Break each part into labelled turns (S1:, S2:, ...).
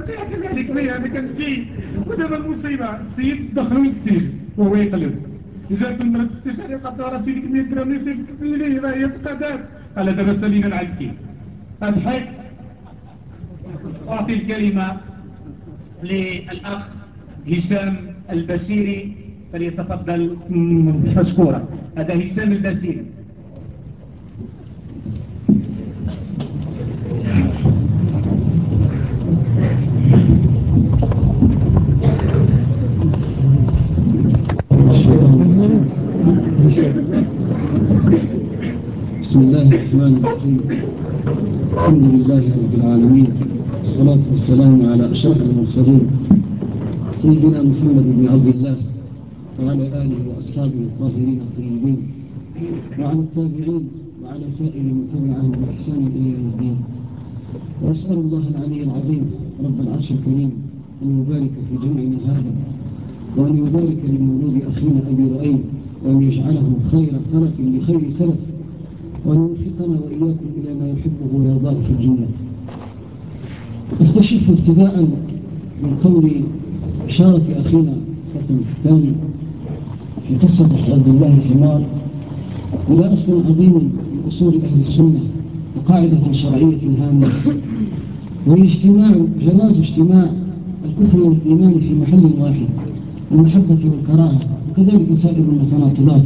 S1: ذلك هذا كان فيه ودابا المصيبة. السيد دخلوا للسجن وهو يقلب. جات المرأة تفتش عليه قالت له راه سيدك 100 درهم يصيفط لي راه هي تقادات قال دابا سالينا العنكي اضحك أعطي الكلمة للأخ هشام البشيري. فليتفضل. مشكورا هذا هشام البشيري
S2: بسم الله الرحمن الرحيم. الحمد لله رب العالمين. والصلاة والسلام على أشرف المرسلين سيدنا محمد بن عبد الله وعلى آله وأصحابه الطاهرين الطيبين وعلى التابعين وعلى سائر من تبعهم بإحسان إلى يوم الدين. وأسأل الله العلي العظيم رب العرش الكريم أن يبارك في جمعنا هذا وأن يبارك لمولود أخينا أبي رؤيم وأن يجعله خير خلق لخير سلف وأن يوفقنا وإياكم إلى ما يحبه ويرضاه في الجنة. أستشف ابتداء من قول إشارة أخينا حسن الثاني في قصة عبد الله الحمار إلى أصل عظيم من أصول أهل السنة وقاعدة شرعية هامة. وهي اجتماع جواز اجتماع الكفر والإيمان في محل واحد المحبة والكراهة وكذلك سائر المتناقضات.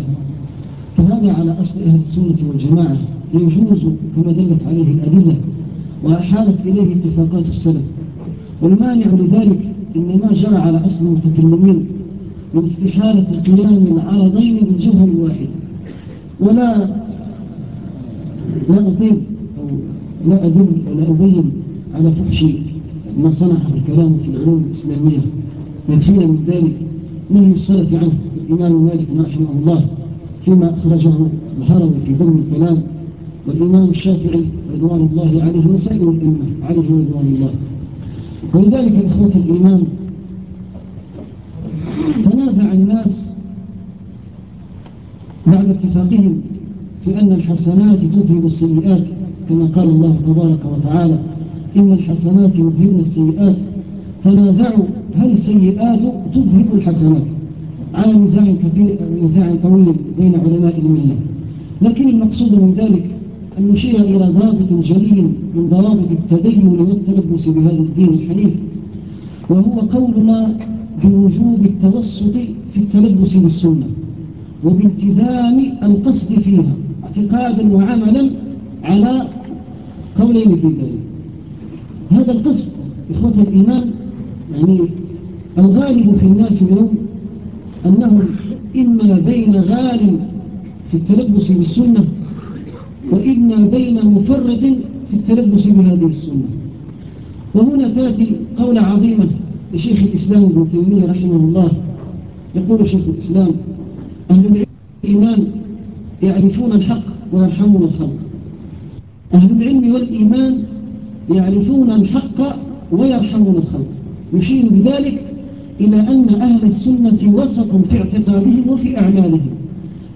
S2: فهذا على أصل أهل السنة والجماعة يجوز كما دلت عليه الأدلة وأحالت إليه اتفاقات السلف. والمانع لذلك إنما جرى على أصل المتكلمين من استحالة قيام العرضين بالجوهر الواحد. ولا لا أطيب أو لا أدل ولا أبين على فحش ما صنعه الكلام في العلوم الإسلامية. وفينا من ذلك من السلف عنه الإمام مالك رحمه الله. فيما أخرجه الهروي في ذم الكلام والإمام الشافعي رضوان الله عليه وسائر الأمة عليه رضوان الله. ولذلك إخوة الإيمان تنازع الناس بعد اتفاقهم في أن الحسنات تذهب السيئات كما قال الله تبارك وتعالى إن الحسنات يذهبن السيئات. تنازعوا هل السيئات تذهب الحسنات؟ على نزاع كثير نزاع طويل بين علماء الملة. لكن المقصود من ذلك أن نشير إلى ضابط جليل من ضوابط التدين والتلبس بهذا الدين الحنيف وهو قولنا بوجوب التوسط في التلبس بالسنة وبالتزام القصد فيها اعتقادا وعملا على قولين في ذلك. هذا القصد إخوة الإيمان يعني الغالب في الناس اليوم أنهم إما بين غال في التلبس بالسنة وإما بين مفرط في التلبس بهذه السنة. وهنا تأتي قولة عظيمة لشيخ الإسلام ابن تيمية رحمه الله. يقول شيخ الإسلام أهل الإيمان يعرفون الحق ويرحمون الخلق. أهل العلم والإيمان يعرفون الحق ويرحمون الخلق. يشير بذلك إلى أن أهل السنة وسط في اعتقادهم وفي أعمالهم.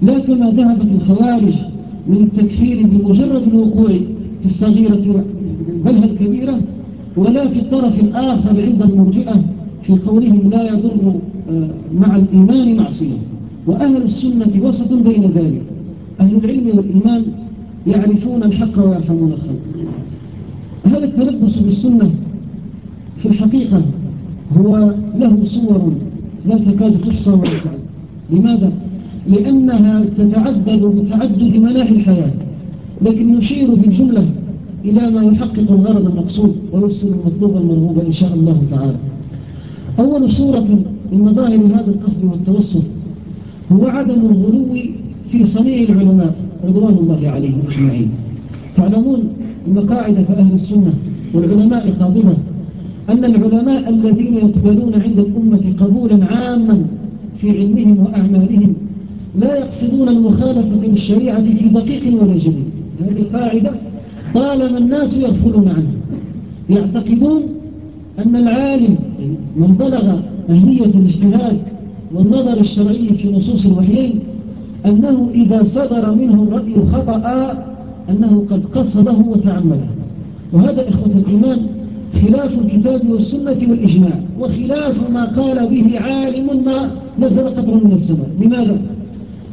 S2: لا كما ذهبت الخوارج من التكفير بمجرد الوقوع في الصغيرة بل الكبيرة ولا في الطرف الآخر عند المرجئة في قولهم لا يضر آه، مع الإيمان معصية. وأهل السنة وسط بين ذلك. أهل العلم والإيمان يعرفون الحق ويرحمون الخلق. هذا التلبس بالسنة في الحقيقة هو له صور لا تكاد تحصى ولا لماذا؟ لأنها تتعدد بتعدد مناحي الحياة. لكن نشير في الجملة إلى ما يحقق الغرض المقصود ويرسل المطلوب المرغوب إن شاء الله تعالى. أول صورة من مظاهر هذا القصد والتوسط هو عدم الغلو في صنيع العلماء رضوان الله عليهم أجمعين. تعلمون أن قاعدة أهل السنة والعلماء قابضة أن العلماء الذين يقبلون عند الأمة قبولا عاما في علمهم وأعمالهم لا يقصدون المخالفة للشريعة في دقيق ولا جديد. هذه قاعدة طالما الناس يغفلون عنها. يعتقدون أن العالم من بلغ أهلية الاجتهاد والنظر الشرعي في نصوص الوحيين أنه إذا صدر منه الرأي خطأ أنه قد قصده وتعمده. وهذا إخوة الإيمان خلاف الكتاب والسنة والإجماع وخلاف ما قال به عالم ما نزل قطر من السماء. لماذا؟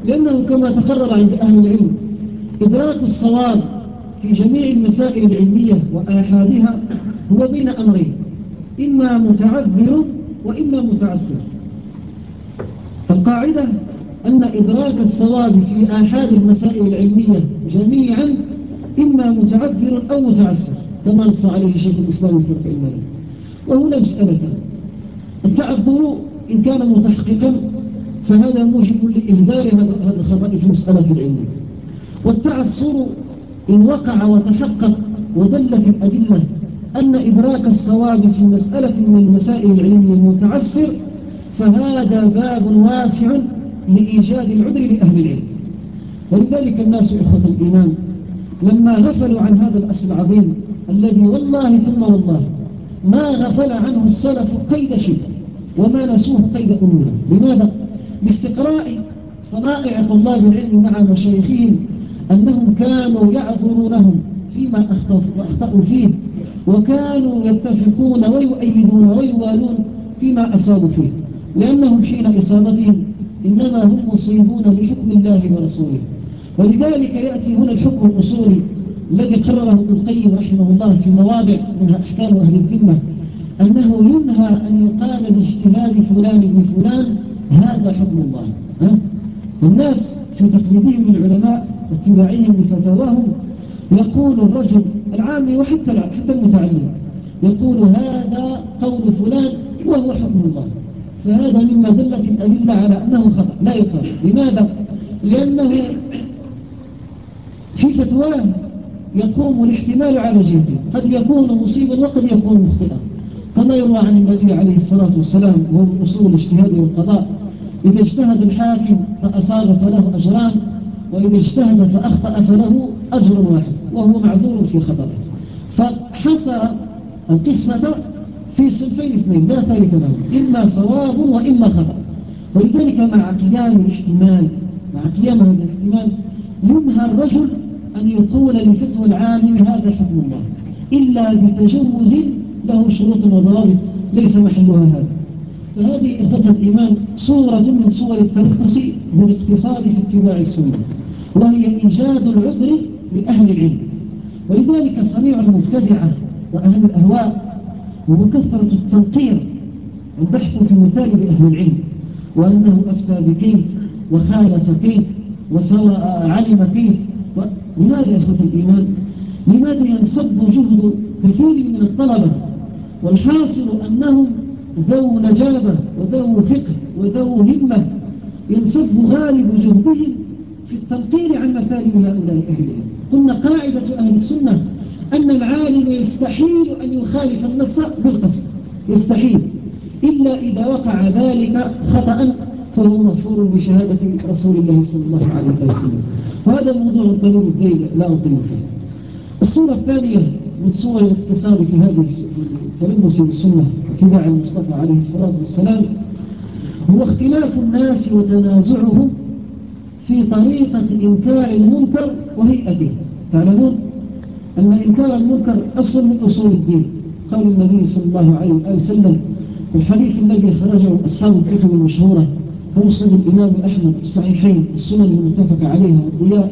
S2: لأنه كما تقرر عند أهل العلم إدراك الصواب في جميع المسائل العلمية وآحادها هو بين أمرين إما متعذر وإما متعسر. القاعدة أن إدراك الصواب في آحاد المسائل العلمية جميعا إما متعذر أو متعسر. كما نص عليه شيخ الإسلام في رفع المال. وهنا مسألتان التعذر إن كان متحققا فهذا موجب لإهدار هذا الخطأ في المسألة العلمية والتعسر إن وقع وتحقق ودلت الأدلة أن إدراك الصواب في مسألة من المسائل العلمية المتعسر فهذا باب واسع لإيجاد العذر لأهل العلم. ولذلك الناس إخوة الإيمان لما غفلوا عن هذا الأصل العظيم الذي والله ثم والله ما غفل عنه السلف قيد شيء وما نسوه قيد أمنا لماذا؟ باستقراء صنائع طلاب العلم مع مشايخهم أنهم كانوا يعذرونهم فيما أخطأوا فيه وكانوا يتفقون ويؤيدون ويوالون فيما أصابوا فيه. لأنهم حين إصابتهم إنما هم مصيبون لحكم الله ورسوله. ولذلك يأتي هنا الحكم الأصولي الذي قرره ابن القيم رحمه الله في مواضع منها أحكام أهل الذمة أنه ينهى أن يقال باجتهاد فلان بن فلان هذا حكم الله ها؟ الناس في تقليدهم للعلماء واتباعهم لفتاواهم يقول الرجل العامي وحتى حتى المتعلم يقول هذا قول فلان وهو حكم الله فهذا مما دلت الأدلة على أنه خطأ لا يقال لماذا؟ لأنه في فتواه يقوم الاحتمال على جهته قد يكون مصيبا وقد يكون مخطئا. كما يروى عن النبي عليه الصلاة والسلام وهو من أصول الاجتهاد والقضاء إذا اجتهد الحاكم فأصاب فله أجران وإذا اجتهد فأخطأ فله أجر واحد وهو معذور في خطأه. فحصر القسمة في صنفين اثنين لا ثالث له إما صواب وإما خطأ. ولذلك مع قيام الاحتمال مع قيام الاحتمال ينهى الرجل أن يقول لفتوى العالم هذا حكم الله. إلا بتجوز له شروط وضوابط ليس محلها هذا. فهذه إخوة الإيمان صورة من صور الترقص بالاقتصاد في اتباع السنة وهي إيجاد العذر لأهل العلم. ولذلك صنيع المبتدعة وأهل الأهواء وهو كثرة التنقير البحث في مثال أهل العلم وأنه أفتى بكيت وخالف كيت وسواء علم كيت لماذا إخوة الإيمان؟ لماذا ينصب جهد كثير من الطلبة والحاصل أنهم ذو نجابة وذو فقه وذو همة ينصب غالب جهدهم في التنقير عن مثالب هؤلاء أهل العلم. قلنا قاعدة أهل السنة أن العالم يستحيل أن يخالف النص بالقصد. يستحيل. إلا إذا وقع ذلك خطأ فهو مغفور بشهادة رسول الله صلى الله عليه وسلم. وهذا موضوع ضروري الذيل لا أطيل فيه. الصورة الثانية من صور الاقتصاد في هذه التلمس بالسنة اتباع المصطفى عليه الصلاة والسلام. هو اختلاف الناس وتنازعهم في طريقة إنكار المنكر وهيئته. تعلمون أن إنكار المنكر أصل من أصول الدين. قال النبي صلى الله عليه وسلم الحديث الذي خرجه أصحاب الكتب المشهورة كمسلم الإمام أحمد الصحيحين السنن المتفق عليها والضياء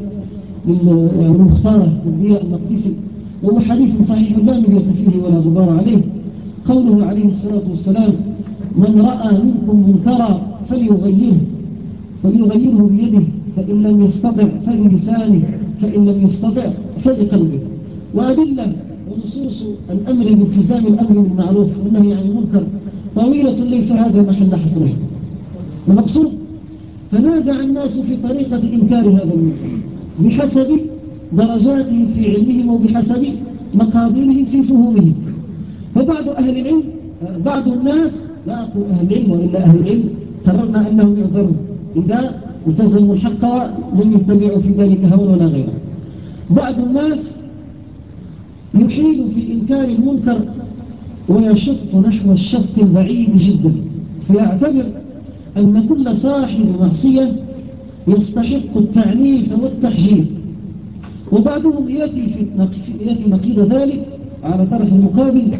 S2: المختارة والضياء المقدسي وهو حديث صحيح لا مرية فيه ولا غبار عليه. قوله عليه الصلاة والسلام من رأى منكم منكرا فليغيره فليغيره بيده فإن لم يستطع فبلسانه فإن لم يستطع فبقلبه وأدلة ونصوص الأمر بالتزام الأمر بالمعروف والنهي عن المنكر طويلة ليس هذا محل حصرها المقصود تنازع الناس في طريقة إنكار هذا المنكر بحسب درجاتهم في علمهم وبحسب مقابلهم في فهومهم فبعض أهل العلم بعض الناس لا أقول أهل العلم وإلا أهل العلم قررنا أنهم يعذرون. إذا التزموا الحق لم يتبعوا في ذلك هوى ولا غيره. بعض الناس يحيل في إنكار المنكر ويشط نحو الشط البعيد جدا فيعتبر أن كل صاحب معصية يستحق التعنيف والتحجير. وبعضهم يأتي, في يأتي نقيض ذلك على طرف المقابل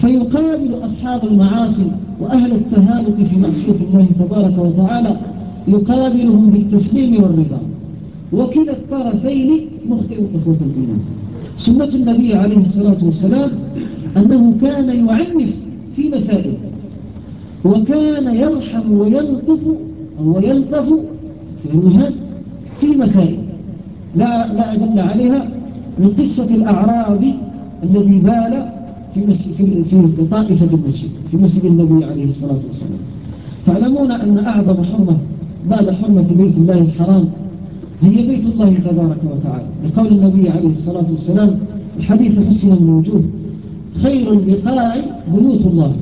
S2: فيقابل أصحاب المعاصي وأهل التهالك في معصية الله تبارك وتعالى يقابلهم بالتسليم والرضا. وكلا الطرفين مخطئ إخوة الإيمان. سنة النبي عليه الصلاة والسلام أنه كان يعنف في مسائل وكان يرحم ويلطف ويلطف في الوجهات في مسائل لا, لا أدل عليها من قصة الأعرابي الذي بال في, في, في طائفة المسجد في مسجد النبي عليه الصلاة والسلام. تعلمون أن أعظم حرمة بعد حرمة بيت الله الحرام هي بيت الله تبارك وتعالى. لقول النبي عليه الصلاة والسلام الحديث حسن وجوه خير البقاع بيوت الله.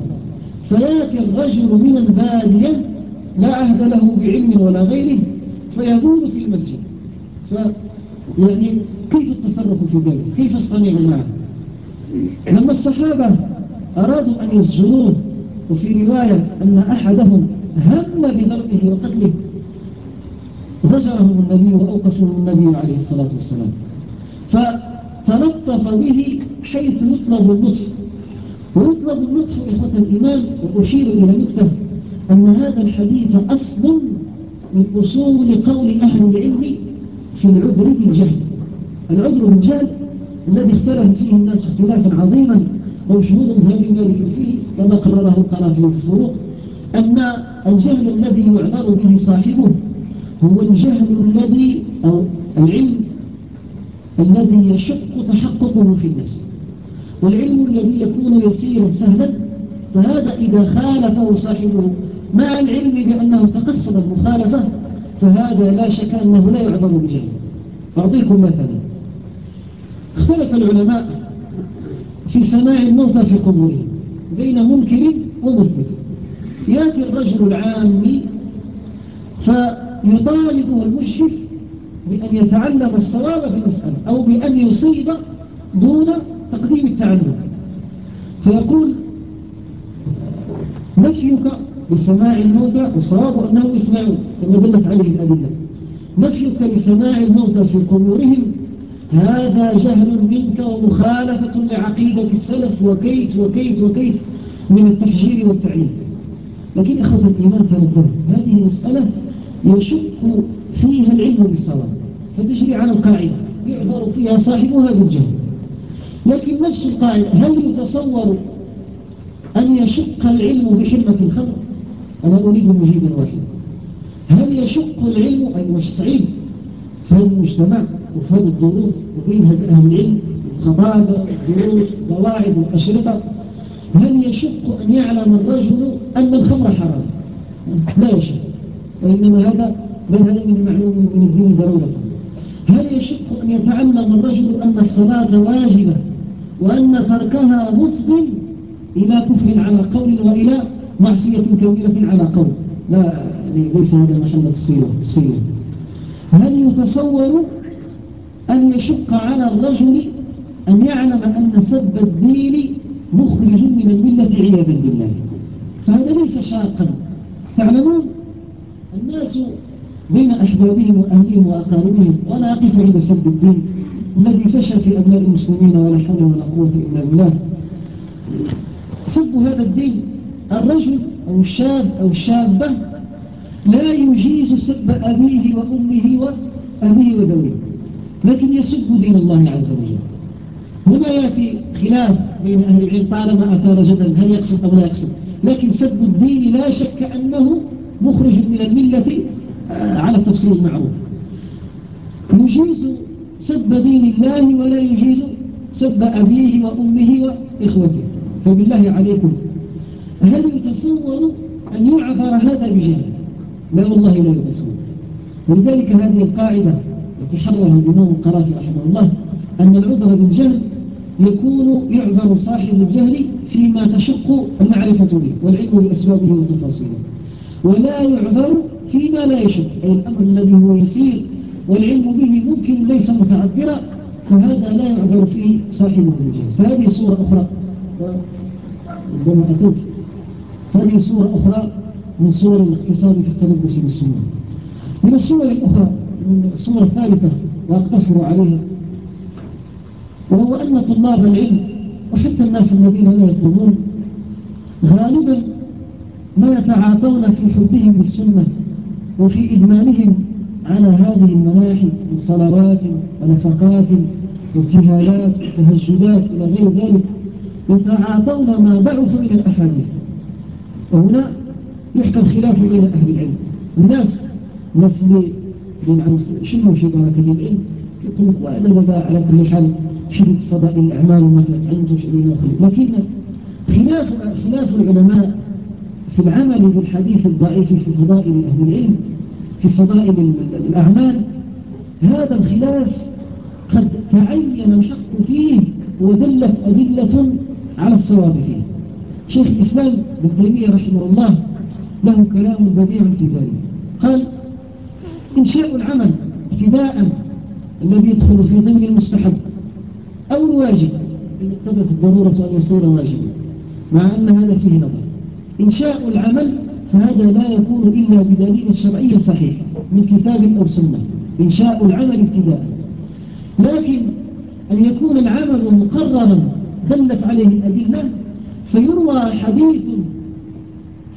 S2: فياتي الرجل من البادية لا عهد له بعلم ولا غيره فيقول في المسجد. ف يعني كيف التصرف في ذلك؟ كيف الصنيع معه؟ لما الصحابة أرادوا أن يسجنوه وفي رواية أن أحدهم هم بضربه وقتله زجرهم النبي وأوقفهم النبي عليه الصلاة والسلام. فتلطف به حيث يطلب اللطف. ويطلب اللطف إخوة الإيمان وأشير إلى نكتة أن هذا الحديث أصل من أصول قول أهل العلم في العذر بالجهل. العذر بالجهل الذي اختلف فيه الناس اختلافا عظيما ومشهور مذهب مالك فيه كما قرره القرافي في الفروق أن الجهل الذي يعذر به صاحبه هو الجهل الذي أو العلم الذي يشق تحققه في النفس والعلم الذي يكون يسيرا سهلا فهذا إذا خالفه صاحبه مع العلم بأنه تقصد المخالفة فهذا لا شك أنه لا يعذر بجهل أعطيكم مثلا. اختلف العلماء في سماع الموتى في قبورهم بين منكر ومثبت. يأتي الرجل العامي فيطالبه المشرف بأن يتعلم الصواب في المسألة أو بأن يصيب دون تقديم التعلم. فيقول نفيك بسماع الموتى والصواب أنه يسمعون. كما دلت عليه الأدلة. نفيك لسماع الموتى في قبورهم. هذا جهل منك ومخالفة لعقيدة السلف. وكيت وكيت وكيت من التحجير والتعليم. لكن إخوة الإيمان تنبه هذه مسألة يشك فيها العلم بالصواب. فتجري على القاعدة. يعذر فيها صاحبها بالجهل. لكن نفس القاعدة هل يتصور أن يشق العلم بحرمة الخمر أنا أريد مجيبا واحدا. هل يشق العلم؟ أي مش صعيب هذا المجتمع وفي هذه الظروف وبين أهل العلم الخطابة الدروس القواعد والأشرطة. هل يشق أن يعلم الرجل أن الخمر حرام؟ لا يشق. وإنما هذا بل هذا من المعلوم من الدين ضرورة. هل يشق أن يتعلم الرجل أن الصلاة واجبة؟ وأن تركها مفضل إلى كفر على قول وإلى معصية كبيرة على قول. لا يعني ليس هذا محل الصيغة هل يتصور أن يشق على الرجل أن يعلم أن سب الدين مخرج من الملة عياذا بالله؟ فهذا ليس شاقا. تعلمون الناس بين أحبابهم وأهلهم وأقاربهم وأنا أقف عند سب الدين. الذي فشى في أبناء المسلمين ولا حول ولا قوة إلا بالله. سب هذا الدين. الرجل أو الشاب أو الشابة لا يجيز سب أبيه وأمه وأبيه وذويه لكن يسب دين الله عز وجل. هنا يأتي خلاف بين أهل العلم؟ طالما أثار جدل هل يقصد أو لا يقصد؟ لكن سب الدين لا شك أنه مخرج من الملة آه، على التفصيل المعروف. يجيز سب دين الله ولا يجيز سب أبيه وأمه وإخوته. فبالله عليكم. هل يتصور أن يعبر هذا بجهل؟ لا والله لا يتصور. ولذلك هذه القاعدة التي حررها الإمام القرافي رحمه الله أن العذر بالجهل يكون يعذر صاحب الجهل فيما تشق المعرفة به والعلم بأسبابه وتفاصيله. ولا يعذر فيما لا يشق أي الأمر الذي هو يسير والعلم به ممكن ليس متعذرا فهذا لا يعذر فيه صاحبه بالجهل فهذه صورة أخرى. ربما أتوف هذه صورة أخرى من صور الاقتصاد في التلبس بالسنة من الصور الأخرى من الصورة الثالثة وأقتصر عليها وهو أن طلاب العلم وحتى الناس الذين لا يطلبون غالبا ما يتعاطون في حبهم للسنة وفي إدمانهم على هذه المناحي من صلوات ونفقات وابتهالات وتهجدات إلى غير ذلك يتعاطون ما ضعف من الأحاديث. وهنا يحكى الخلاف بين أهل العلم. الناس الناس اللي شنو في بركة العلم؟ يطلق وأنا على كل حال شدة فضائل الأعمال وما تعلمتوا شيئين لكن خلاف خلاف العلماء في العمل بالحديث الضعيف في فضائل أهل العلم في فضائل الأعمال. هذا الخلاف قد تعين الحق فيه ودلت أدلة على الصواب فيه. شيخ الإسلام ابن تيمية رحمه الله له كلام بديع في ذلك. قال إنشاء العمل ابتداء الذي يدخل في ضمن المستحب. أو الواجب إن اقتضت الضرورة أن يصير واجبا مع أن هذا فيه نظر. إنشاء العمل فهذا لا يكون إلا بدليل شرعي صحيح من كتاب أو سنة إنشاء العمل ابتداء. لكن أن يكون العمل مقررا دلت عليه الأدلة فيروى حديث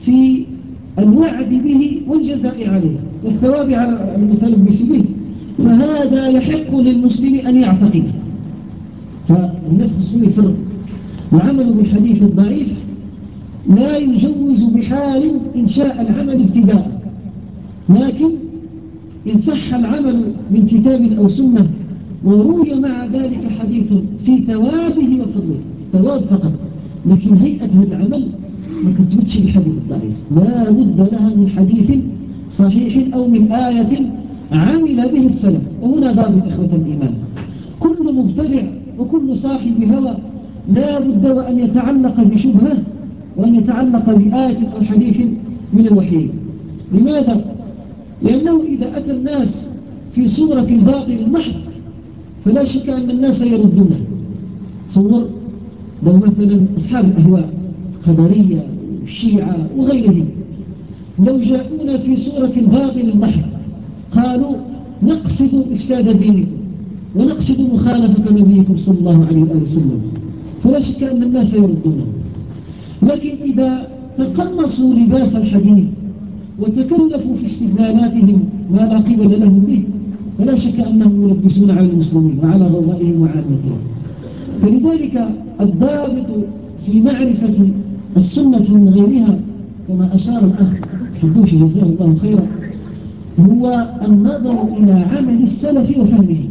S2: في الوعد به والجزاء عليه والثواب على المتلبس به فهذا يحق للمسلم أن يعتقد. فالناس قسمون فرق العمل بالحديث الضعيف لا يجوز بحال إنشاء العمل ابتداء. لكن إن صح العمل من كتاب أو سنة وروي مع ذلك حديث في ثوابه وفضله. ثواب فقط. لكن هيئة العمل ما كتبتش الحديث الضعيف. لا بد لها من حديث صحيح أو من آية عمل به السلف. وهنا ضابط إخوة الإيمان. كل مبتدع وكل صاحب هوى لا بد وأن يتعلق بشبهة وأن يتعلق بآية أو حديث من الوحيين لماذا؟ لأنه إذا أتى الناس في صورة الباطل المحض فلا شك أن الناس يردونه صور لو مثلا أصحاب الأهواء قدرية والشيعة وغيرهم لو جاءونا في صورة الباطل المحض قالوا نقصد إفساد دينكم ونقصد مخالفة نبيكم صلى الله عليه وآله وسلم. فلا شك أن الناس يردونه لكن إذا تقمصوا لباس الحديث وتكلفوا في استدلالاتهم ما لا قبل لهم به فلا شك أنهم يلبسون على المسلمين وعلى غضائهم وعامتهم فلذلك الضابط في معرفة السنة من غيرها كما أشار الأخ حدوش جزاه الله خيرا هو النظر إلى عمل السلف وفهمه.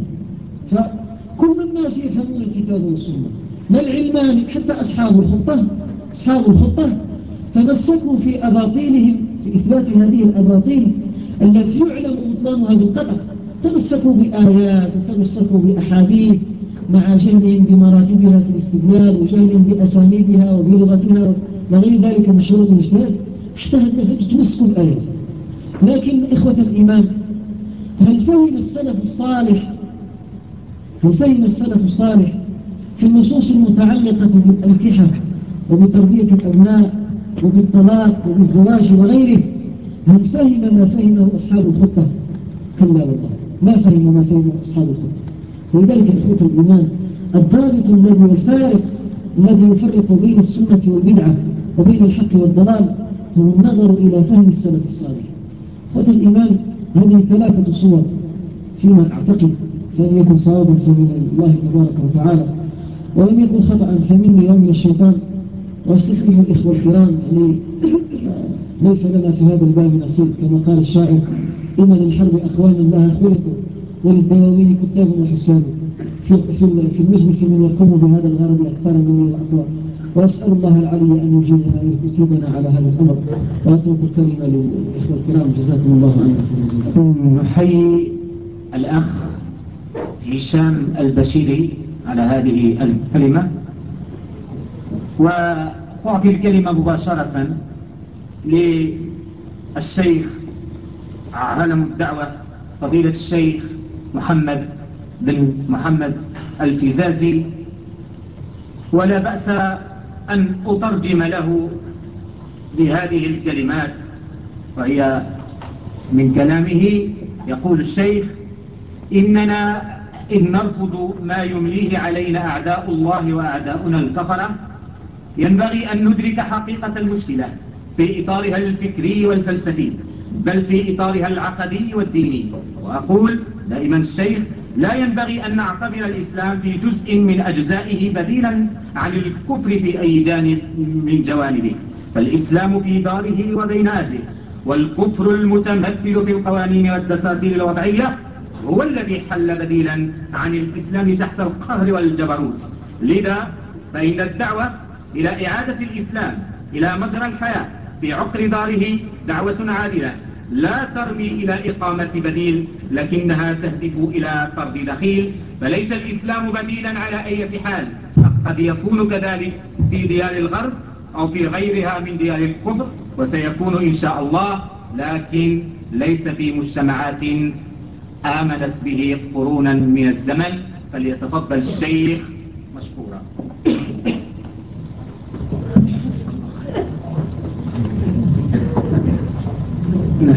S2: فكل الناس يفهمون الكتاب والسنة. لا العلمان حتى أصحاب الخطة أصحاب الخطة تمسكوا في أباطيلهم في إثبات هذه الأباطيل التي يعلم بطلانها بالقطع تمسكوا بآيات وتمسكوا بأحاديث مع جهلهم بمراتبها في الاستدلال وجهلهم بأسانيدها وبلغتها وغير ذلك من شروط الاجتهاد. حتى تمسكوا بآيات. لكن إخوة الإيمان هل فهم السلف الصالح؟ هل فهم السلف الصالح في النصوص المتعلقة بالأنكحة وبتربية الأبناء وبالطلاق وبالزواج وغيره هل فهم ما فهمه أصحاب الخطة كلا والله ما فهم ما فهمه أصحاب الخطة ولذلك إخوة الإيمان الضابط الذي والفارق الذي يفرق بين السنة والبدعة وبين الحق والضلال هو النظر إلى فهم السلف الصالح. إخوة الإيمان هذه ثلاثة صور فيما أعتقد فإن يكن صوابا فمن الله تبارك وتعالى وإن يكن خطأ فمني ومن الشيطان. واستسلم الإخوة الكرام يعني ليس لنا في هذا الباب نصيب كما قال الشاعر إن للحرب أقواما لها خلقوا وللدواوين كتاب وحساب. في, في, المجلس من يقوم بهذا الغرض أكثر مني وأقوى وأسأل الله العلي أن يجيبنا يجيبنا على هذا الأمر. وأترك الكلمة للإخوة الكرام. جزاكم الله عنكم
S3: نحيي الأخ هشام البشيري على هذه الكلمة. وأعطي الكلمة مباشرة للشيخ علم الدعوة فضيلة الشيخ محمد بن محمد الفزازي ولا بأس أن أترجم له بهذه الكلمات وهي من كلامه. يقول الشيخ إننا إن نرفض ما يمليه علينا أعداء الله وأعداؤنا الكفرة ينبغي أن ندرك حقيقة المشكلة في إطارها الفكري والفلسفي بل في إطارها العقدي والديني. وأقول دائما الشيخ لا ينبغي أن نعتبر الإسلام في جزء من أجزائه بديلا عن الكفر في أي جانب من جوانبه. فالإسلام في داره وبين أهله والكفر المتمثل في القوانين والدساتير الوضعية هو الذي حل بديلا عن الإسلام تحت القهر والجبروت. لذا فإن الدعوة إلى إعادة الإسلام إلى مجرى الحياة في عقر داره دعوة عادلة. لا ترمي إلى إقامة بديل لكنها تهدف إلى فرد دخيل. فليس الإسلام بديلا على أي حال. قد يكون كذلك في ديار الغرب أو في غيرها من ديار الكفر وسيكون إن شاء الله لكن ليس في مجتمعات آمنت به قرونا من الزمن. فليتفضل الشيخ مشكورا
S4: إن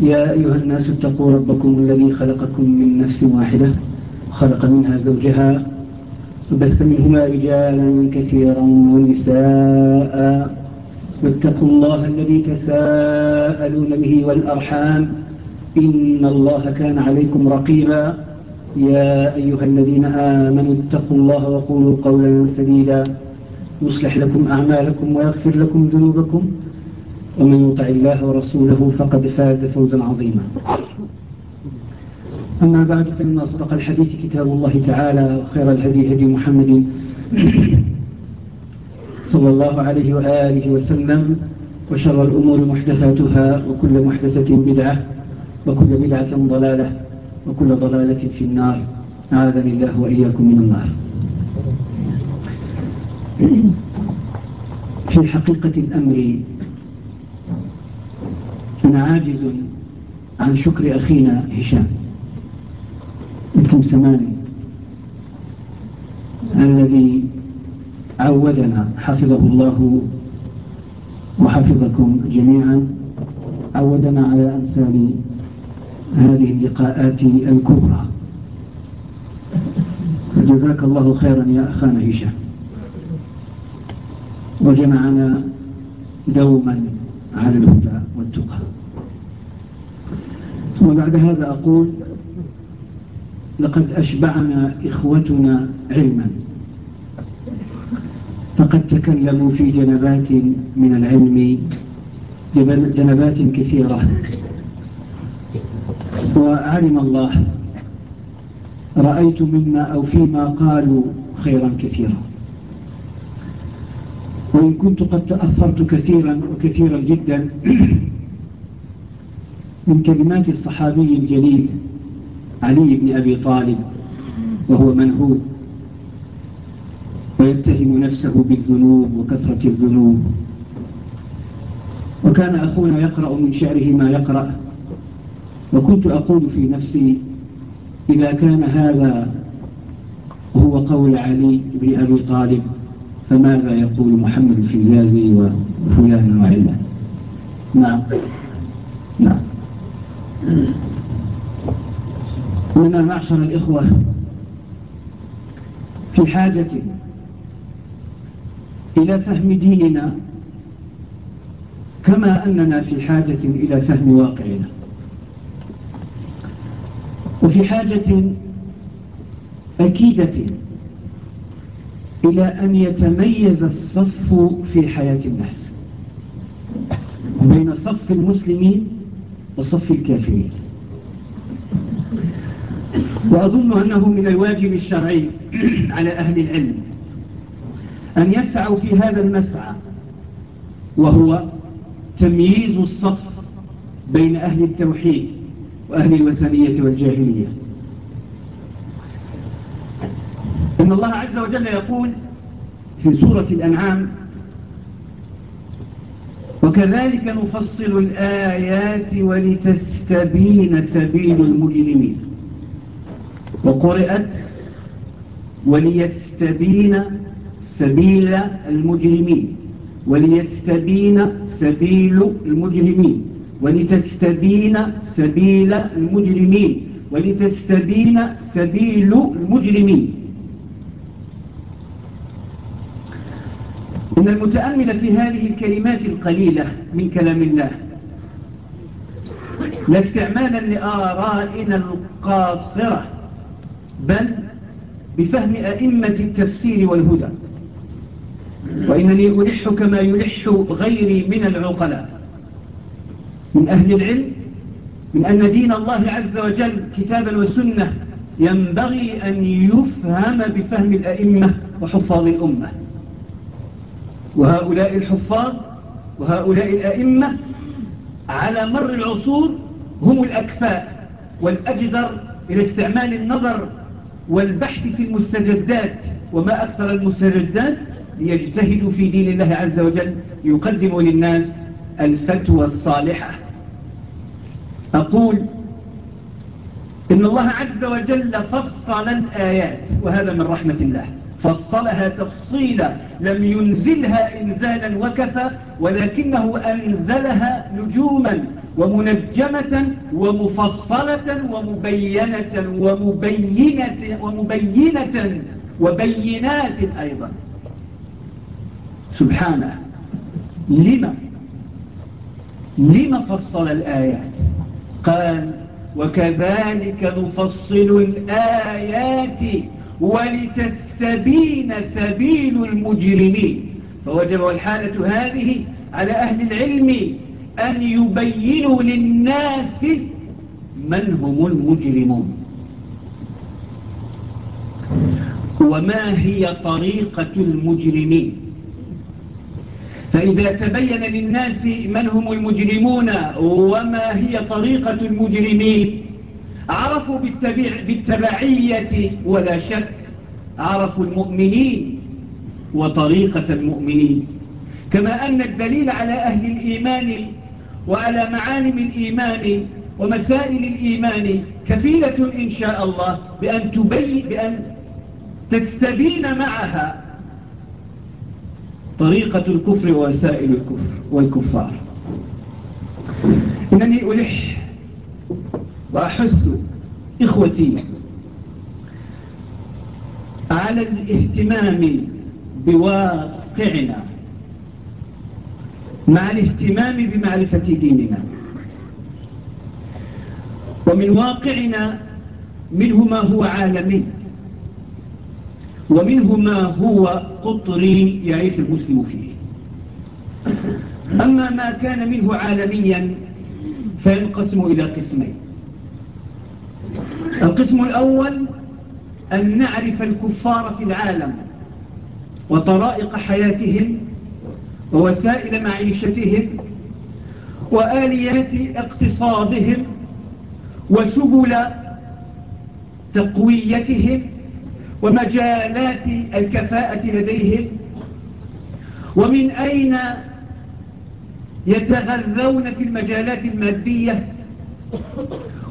S4: يا أيها الناس اتقوا ربكم الذي خلقكم من نفس واحدة خلق منها زوجها وبث منهما رجالا كثيرا ونساء. واتقوا الله الذي تساءلون به والأرحام. إن الله كان عليكم رقيبا. يا أيها الذين آمنوا اتقوا الله وقولوا قولا سديدا. يصلح لكم أعمالكم ويغفر لكم ذنوبكم. ومن يطع الله ورسوله فقد فاز فوزا عظيما. أما بعد فإن أصدق الحديث كتاب الله تعالى وخير الهدي هدي محمد صلى الله عليه وآله وسلم وشر الأمور محدثاتها وكل محدثة بدعة وكل بدعة ضلالة وكل ضلالة في النار. أعاذني الله وإياكم من النار. في حقيقة الأمر أنا عاجز عن شكر أخينا هشام بن سماني الذي عودنا حفظه الله وحفظكم جميعا عودنا على أمثال هذه اللقاءات الكبرى. جزاك الله خيرا يا أخانا هشام. وجمعنا دوما على الهدى والتقى. ثم بعد هذا أقول لقد أشبعنا إخوتنا علما فقد تكلموا في جنبات من العلم جنبات كثيرة. وعلم الله رأيت مما أو فيما قالوا خيرا كثيرا. وإن كنت قد تأثرت كثيرا وكثيرا جدا من كلمات الصحابي الجليل علي بن أبي طالب وهو منهود ويتهم نفسه بالذنوب وكثرة الذنوب. وكان أخونا يقرأ من شعره ما يقرأ وكنت أقول في نفسي إذا كان هذا هو قول علي بن أبي طالب فماذا يقول محمد الفزازي وفلان وعلان؟ نعم. نعم. إننا معشر الإخوة في حاجة إلى فهم ديننا كما أننا في حاجة إلى فهم واقعنا. وفي حاجة أكيدة إلى أن يتميز الصف في حياة الناس. بين صف المسلمين وصف الكافرين. وأظن أنه من الواجب الشرعي على أهل العلم أن يسعوا في هذا المسعى وهو تمييز الصف بين أهل التوحيد وأهل الوثنية والجاهلية. إن الله عز وجل يقول في سورة الأنعام وكذلك نفصل الآيات ولتستبين سبيل المجرمين. وقرأت وليستبين سبيل المجرمين. وليستبين سبيل المجرمين. ولتستبين سبيل المجرمين. ولتستبين سبيل المجرمين. إن المتأمل في هذه الكلمات القليلة من كلام الله لا استعمالا لآرائنا القاصرة بل بفهم أئمة التفسير والهدى. وإنني ألح كما يلح غيري من العقلاء. من أهل العلم من أن دين الله عز وجل كتابا وسنة ينبغي أن يفهم بفهم الأئمة وحفاظ الأمة. وهؤلاء الحفاظ وهؤلاء الأئمة على مر العصور هم الأكفاء والأجدر إلى استعمال النظر والبحث في المستجدات وما أكثر المستجدات ليجتهدوا في دين الله عز وجل يقدموا للناس الفتوى الصالحة. أقول إن الله عز وجل فصل الآيات وهذا من رحمة الله. فصلها تفصيلا لم ينزلها إنزالا وكفى ولكنه أنزلها نجوما ومنجمة ومفصلة ومبينة ومبينة ومبينة وبينات أيضا. سبحانه لما؟ لما فصل الآيات؟ قال وكذلك نفصل الآيات ولتستبين سبيل المجرمين. فوجب الحالة هذه على أهل العلم أن يبينوا للناس من هم المجرمون. وما هي طريقة المجرمين؟ فإذا تبين للناس من هم المجرمون وما هي طريقة المجرمين عرفوا بالتبعية ولا شك. عرفوا المؤمنين وطريقة المؤمنين. كما أن الدليل على أهل الإيمان وعلى معالم الإيمان ومسائل الإيمان كفيلة إن شاء الله بأن, تبين بأن تستبين معها طريقة الكفر ووسائل الكفر والكفار. إنني ألح وأحث إخوتي على الاهتمام بواقعنا مع الاهتمام بمعرفة ديننا. ومن واقعنا منه ما هو عالمي ومنه ما هو قطري يعيش المسلم فيه. أما ما كان منه عالميا فينقسم إلى قسمين. القسم الأول أن نعرف الكفار في العالم وطرائق حياتهم ووسائل معيشتهم وآليات اقتصادهم وسبل تقويتهم ومجالات الكفاءة لديهم ومن أين يتغذون في المجالات المادية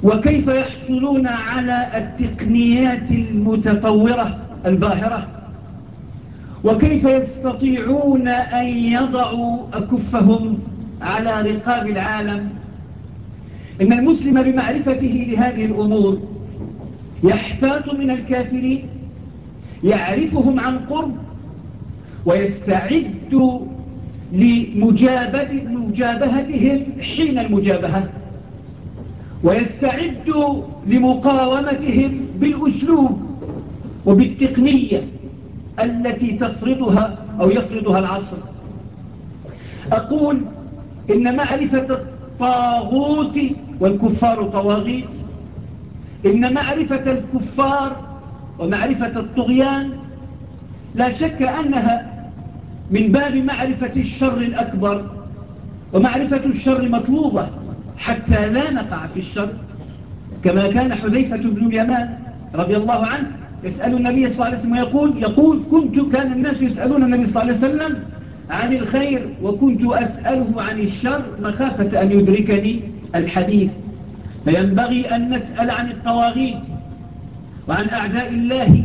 S4: وكيف يحصلون على التقنيات المتطورة الباهرة؟ وكيف يستطيعون أن يضعوا أكفهم على رقاب العالم؟ إن المسلم بمعرفته لهذه الأمور يحتاط من الكافرين يعرفهم عن قرب ويستعد لمجابهتهم حين المجابهة. ويستعد لمقاومتهم بالأسلوب وبالتقنية التي تفرضها أو يفرضها العصر. أقول إن معرفة الطاغوت والكفار طواغيت إن معرفة الكفار ومعرفة الطغيان لا شك أنها من باب معرفة الشر الأكبر ومعرفة الشر مطلوبة. حتى لا نقع في الشر. كما كان حذيفة بن اليمان رضي الله عنه يسأل النبي صلى الله عليه وسلم ويقول يقول كنت كان الناس يسألون النبي صلى الله عليه وسلم عن الخير وكنت أسأله عن الشر مخافة أن يدركني الحديث. فينبغي أن نسأل عن الطواغيت وعن أعداء الله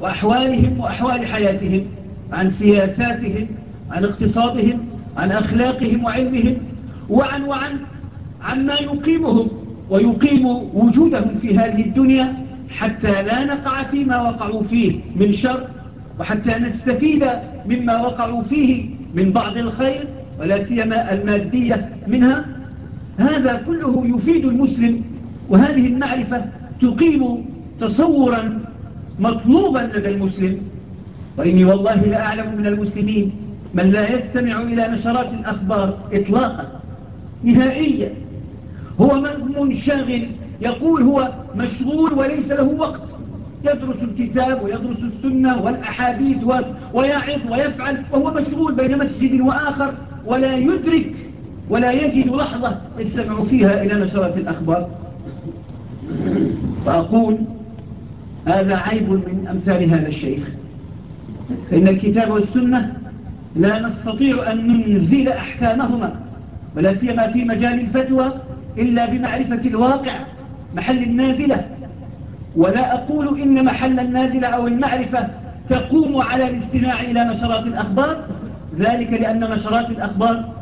S4: وأحوالهم وأحوال حياتهم عن سياساتهم عن اقتصادهم عن أخلاقهم وعلمهم وعن وعن عما يقيمهم ويقيم وجودهم في هذه الدنيا حتى لا نقع فيما وقعوا فيه من شر وحتى نستفيد مما وقعوا فيه من بعض الخير ولا سيما المادية منها. هذا كله يفيد المسلم وهذه المعرفة تقيم تصورا مطلوبا لدى المسلم. وإني والله لا أعلم من المسلمين من لا يستمع إلى نشرات الأخبار إطلاقا نهائيا. هو منشغل يقول هو مشغول وليس له وقت. يدرس الكتاب ويدرس السنة والأحاديث ويعظ ويفعل وهو مشغول بين مسجد وآخر ولا يدرك ولا يجد لحظة يستمع فيها إلى نشرات الأخبار. فأقول هذا عيب من أمثال هذا الشيخ. فإن الكتاب والسنة لا نستطيع أن ننزل أحكامهما ولا سيما في مجال الفتوى إلا بمعرفة الواقع محل النازلة. ولا أقول إن محل النازلة أو المعرفة تقوم على الاستماع إلى نشرات الأخبار. ذلك لأن نشرات الأخبار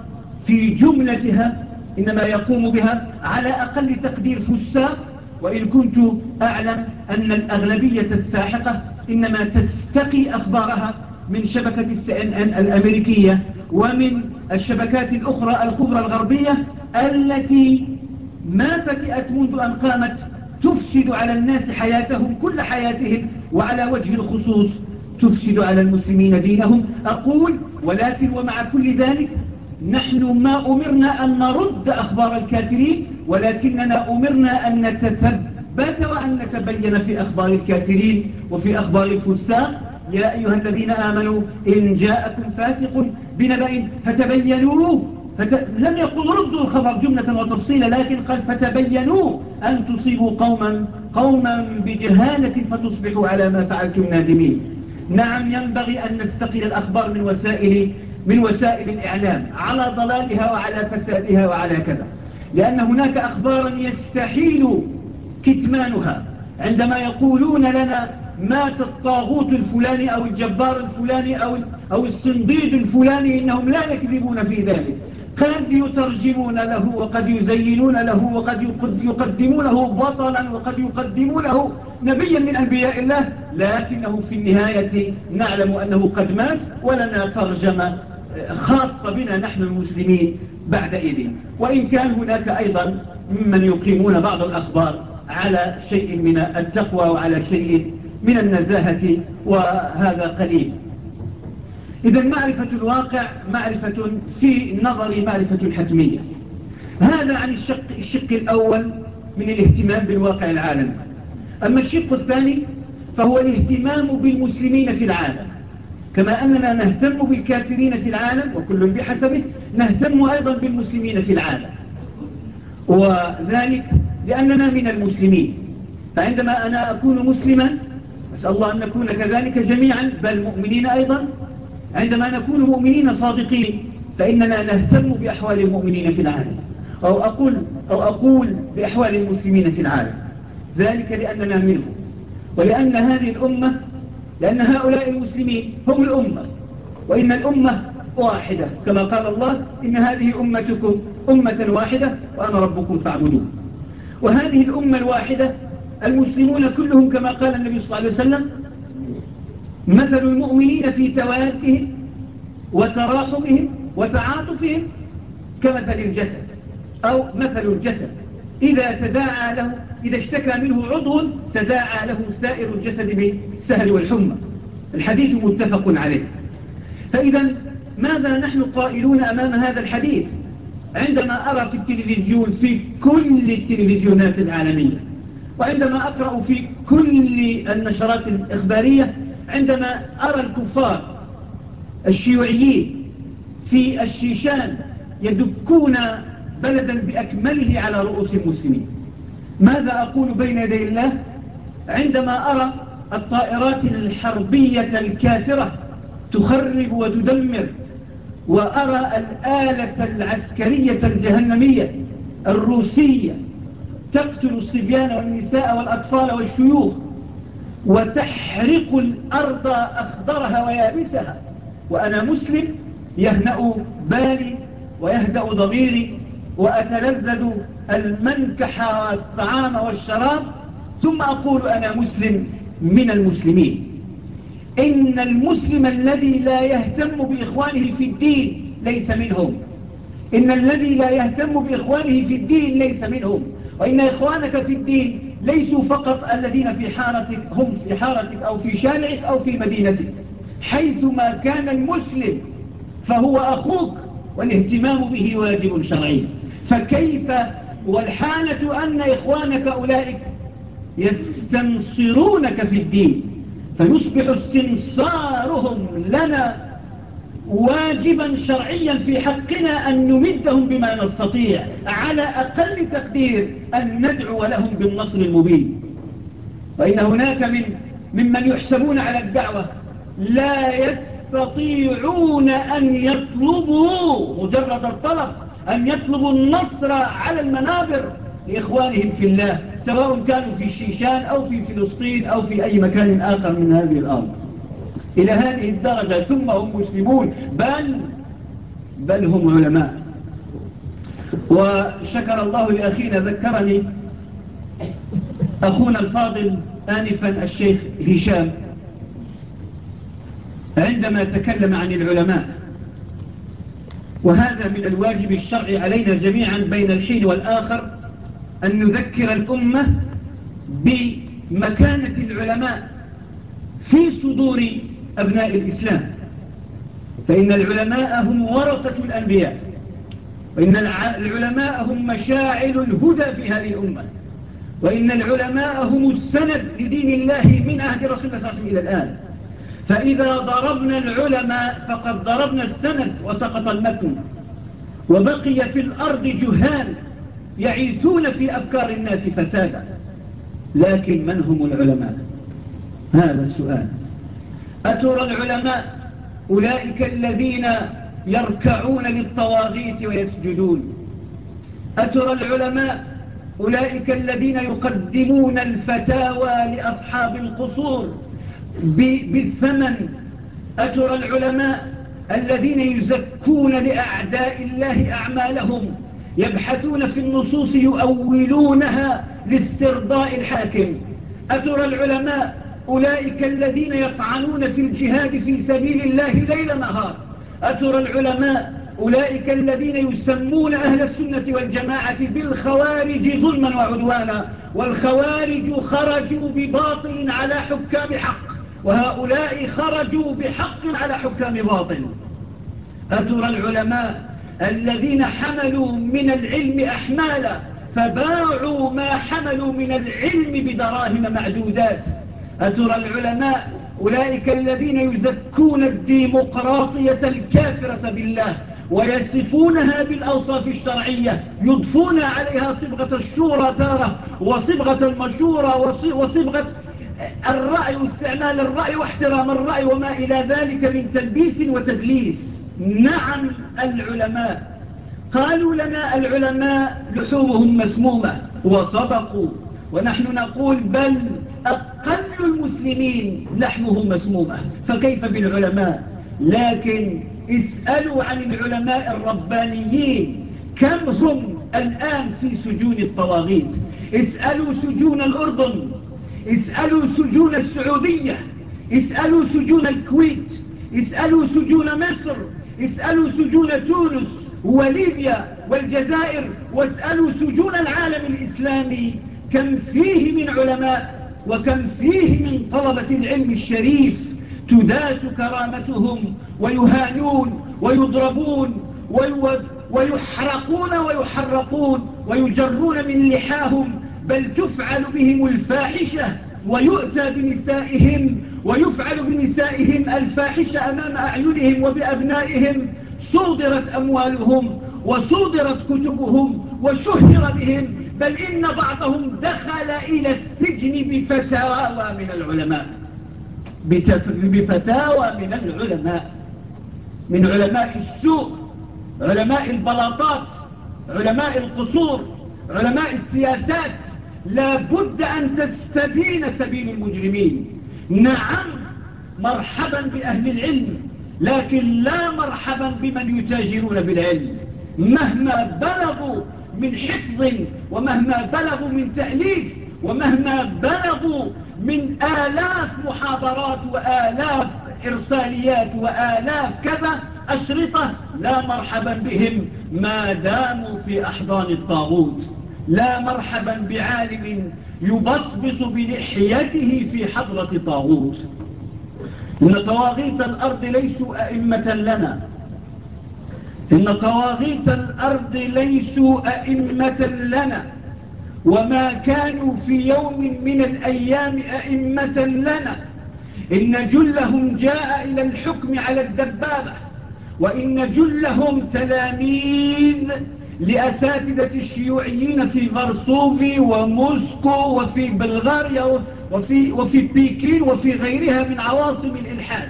S4: في جملتها إنما يقوم بها على أقل تقدير فساق. وإن كنت أعلم أن الأغلبية الساحقة إنما تستقي أخبارها من شبكة السي إن الأمريكية ومن الشبكات الأخرى الكبرى الغربية التي ما فتئت منذ أن قامت تفسد على الناس حياتهم كل حياتهم وعلى وجه الخصوص تفسد على المسلمين دينهم. أقول ولكن ومع كل ذلك نحن ما أمرنا أن نرد أخبار الكافرين ولكننا أمرنا أن نتثبت وأن نتبين في أخبار الكافرين وفي أخبار الفساق. يا أيها الذين آمنوا إن جاءكم فاسق بنبأ فتبينوا فت... لم يقل ردوا الخبر جملة وتفصيلا لكن قال فتبينوا أن تصيبوا قوما قوما بجهالة فتصبحوا على ما فعلتم نادمين. نعم ينبغي أن نستقل الأخبار من وسائل من وسائل الإعلام على ضلالها وعلى فسادها وعلى كذا. لأن هناك أخبارا يستحيل كتمانها. عندما يقولون لنا مات الطاغوت الفلاني أو الجبار الفلاني أو, أو الصنديد الفلاني إنهم لا يكذبون في ذلك. قد يترجمون له وقد يزينون له وقد يقدمونه بطلا وقد يقدمونه نبيا من أنبياء الله لكنه في النهاية نعلم أنه قد مات ولنا ترجمة خاصة بنا نحن المسلمين بعد إذن. وإن كان هناك أيضا ممن يقيمون بعض الأخبار على شيء من التقوى وعلى شيء من النزاهة وهذا قليل. إذا معرفة الواقع معرفة في نظري معرفة حتمية. هذا عن الشق, الشق الأول من الاهتمام بالواقع العالمي. أما الشق الثاني فهو الاهتمام بالمسلمين في العالم. كما أننا نهتم بالكافرين في العالم وكل بحسبه نهتم أيضا بالمسلمين في العالم. وذلك لأننا من المسلمين. فعندما أنا أكون مسلما أسأل الله أن نكون كذلك جميعا بل مؤمنين أيضا عندما نكون مؤمنين صادقين فإننا نهتم بأحوال المؤمنين في العالم أو أقول, أو أقول بأحوال المسلمين في العالم. ذلك لأننا منهم. ولأن هذه الأمة لأن هؤلاء المسلمين هم الأمة. وإن الأمة واحدة. كما قال الله إن هذه أمتكم أمة واحدة وأنا ربكم فاعبدون. وهذه الأمة الواحدة المسلمون كلهم كما قال النبي صلى الله عليه وسلم مثل المؤمنين في توادهم وتراحمهم وتعاطفهم كمثل الجسد أو مثل الجسد. إذا تداعى له إذا اشتكى منه عضو تداعى له سائر الجسد بالسهل والحمى. الحديث متفق عليه. فإذا ماذا نحن قائلون أمام هذا الحديث؟ عندما أرى في التلفزيون في كل التلفزيونات العالمية وعندما أقرأ في كل النشرات الإخبارية عندما أرى الكفار الشيوعيين في الشيشان يدكون بلدا بأكمله على رؤوس المسلمين. ماذا أقول بين يدي الله؟ عندما أرى الطائرات الحربية الكافرة تخرب وتدمر وأرى الآلة العسكرية الجهنمية الروسية تقتل الصبيان والنساء والأطفال والشيوخ وتحرق الأرض أخضرها ويابسها. وأنا مسلم يهنأ بالي ويهدأ ضميري وأتلذذ المنكح والطعام والشراب ثم أقول أنا مسلم من المسلمين. إن المسلم الذي لا يهتم بإخوانه في الدين ليس منهم. إن الذي لا يهتم بإخوانه في الدين ليس منهم. وإن إخوانك في الدين ليسوا فقط الذين في حارتك هم في حارتك أو في شارعك أو في مدينتك. حيثما كان المسلم فهو أخوك والاهتمام به واجب شرعي. فكيف والحالة أن إخوانك أولئك يستنصرونك في الدين؟ فيصبح استنصارهم لنا واجبا شرعيا في حقنا أن نمدهم بما نستطيع على أقل تقدير أن ندعو لهم بالنصر المبين. وإن هناك من ممن يحسبون على الدعوة لا يستطيعون أن يطلبوا مجرد الطلب أن يطلبوا النصر على المنابر لإخوانهم في الله سواء كانوا في شيشان أو في فلسطين أو في أي مكان آخر من هذه الأرض. إلى هذه الدرجة ثم هم مسلمون بل بل هم علماء. وشكر الله لأخينا ذكرني أخونا الفاضل آنفا الشيخ هشام. عندما تكلم عن العلماء وهذا من الواجب الشرعي علينا جميعا بين الحين والآخر أن نذكر الأمة بمكانة العلماء في صدور أبناء الإسلام. فإن العلماء هم ورثة الأنبياء. وإن العلماء هم مشاعل الهدى في هذه الأمة. وإن العلماء هم السند لدين الله من عهد رسول الله صلى الله عليه وسلم إلى الآن. فإذا ضربنا العلماء فقد ضربنا السند وسقط المتن. وبقي في الأرض جهال يعيثون في أفكار الناس فسادا. لكن من هم العلماء؟ هذا السؤال. أترى العلماء أولئك الذين يركعون للطواغيت ويسجدون. أترى العلماء أولئك الذين يقدمون الفتاوى لأصحاب القصور بالثمن. أترى العلماء الذين يزكون لأعداء الله أعمالهم يبحثون في النصوص يؤولونها لاسترضاء الحاكم. أترى العلماء أولئك الذين يطعنون في الجهاد في سبيل الله ليل نهار. أترى العلماء أولئك الذين يسمون أهل السنة والجماعة بالخوارج ظلما وعدوانا والخوارج خرجوا بباطل على حكام حق وهؤلاء خرجوا بحق على حكام باطل. أترى العلماء الذين حملوا من العلم أحمالا فباعوا ما حملوا من العلم بدراهم معدودات. أترى العلماء أولئك الذين يزكون الديمقراطية الكافرة بالله ويصفونها بالأوصاف الشرعية يضفون عليها صبغة الشورى تارة وصبغة المشورة وصبغة الرأي واستعمال الرأي واحترام الرأي وما إلى ذلك من تلبيس وتدليس. نعم العلماء. قالوا لنا العلماء لحومهم مسمومة وصدقوا ونحن نقول بل أقل المسلمين لحمهم مسمومة فكيف بالعلماء؟ لكن اسألوا عن العلماء الربانيين كم هم الآن في سجون الطواغيت؟ اسألوا سجون الأردن اسألوا سجون السعودية اسألوا سجون الكويت اسألوا سجون مصر اسألوا سجون تونس وليبيا والجزائر واسألوا سجون العالم الإسلامي كم فيه من علماء؟ وكم فيه من طلبة العلم الشريف تداس كرامتهم ويهانون ويضربون ويحرقون ويحرقون ويجرون من لحاهم بل تفعل بهم الفاحشة ويؤتى بنسائهم ويفعل بنسائهم الفاحشة أمام أعينهم وبأبنائهم. صودرت أموالهم وصودرت كتبهم وشهر بهم بل إن بعضهم دخل إلى السجن بفتاوى من العلماء. بفتاوى من العلماء. من علماء السوق علماء البلاطات علماء القصور علماء السياسات. لا بد أن تستبين سبيل المجرمين. نعم مرحبا بأهل العلم لكن لا مرحبا بمن يتاجرون بالعلم. مهما بلغوا من حفظ ومهما بلغوا من تأليف ومهما بلغوا من آلاف محاضرات وآلاف إرساليات وآلاف كذا أشرطة لا مرحبا بهم ما داموا في أحضان الطاغوت. لا مرحبا بعالم يبصبص بلحيته في حضرة طاغوت. إن طواغيت الأرض ليسوا أئمة لنا. إن طواغيت الأرض ليسوا أئمة لنا وما كانوا في يوم من الأيام أئمة لنا. إن جلهم جاء إلى الحكم على الدبابة وإن جلهم تلاميذ لأساتذة الشيوعيين في فارسوفي وموسكو وفي بلغاريا وفي, وفي بيكين وفي غيرها من عواصم الإلحاد.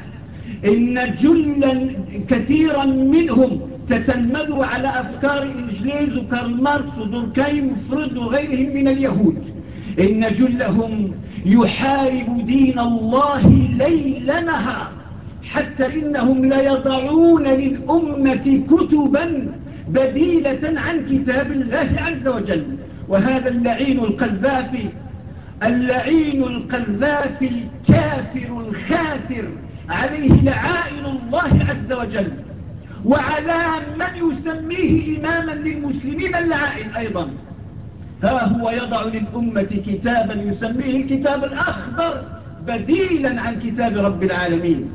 S4: إن جلا كثيرا منهم تتلمذوا على أفكار إنجليز وكارل ماركس ودوركايم وفرد وغيرهم من اليهود. إن جلهم يحارب دين الله ليل نهار حتى إنهم ليضعون للأمة كتبا بديلة عن كتاب الله عز وجل. وهذا اللعين القذافي اللعين القذافي الكافر الخاسر عليه لعائن الله عز وجل. وعلى من يسميه إماما للمسلمين اللعائن أيضا. ها هو يضع للأمة كتابا يسميه الكتاب الأخضر بديلا عن كتاب رب العالمين.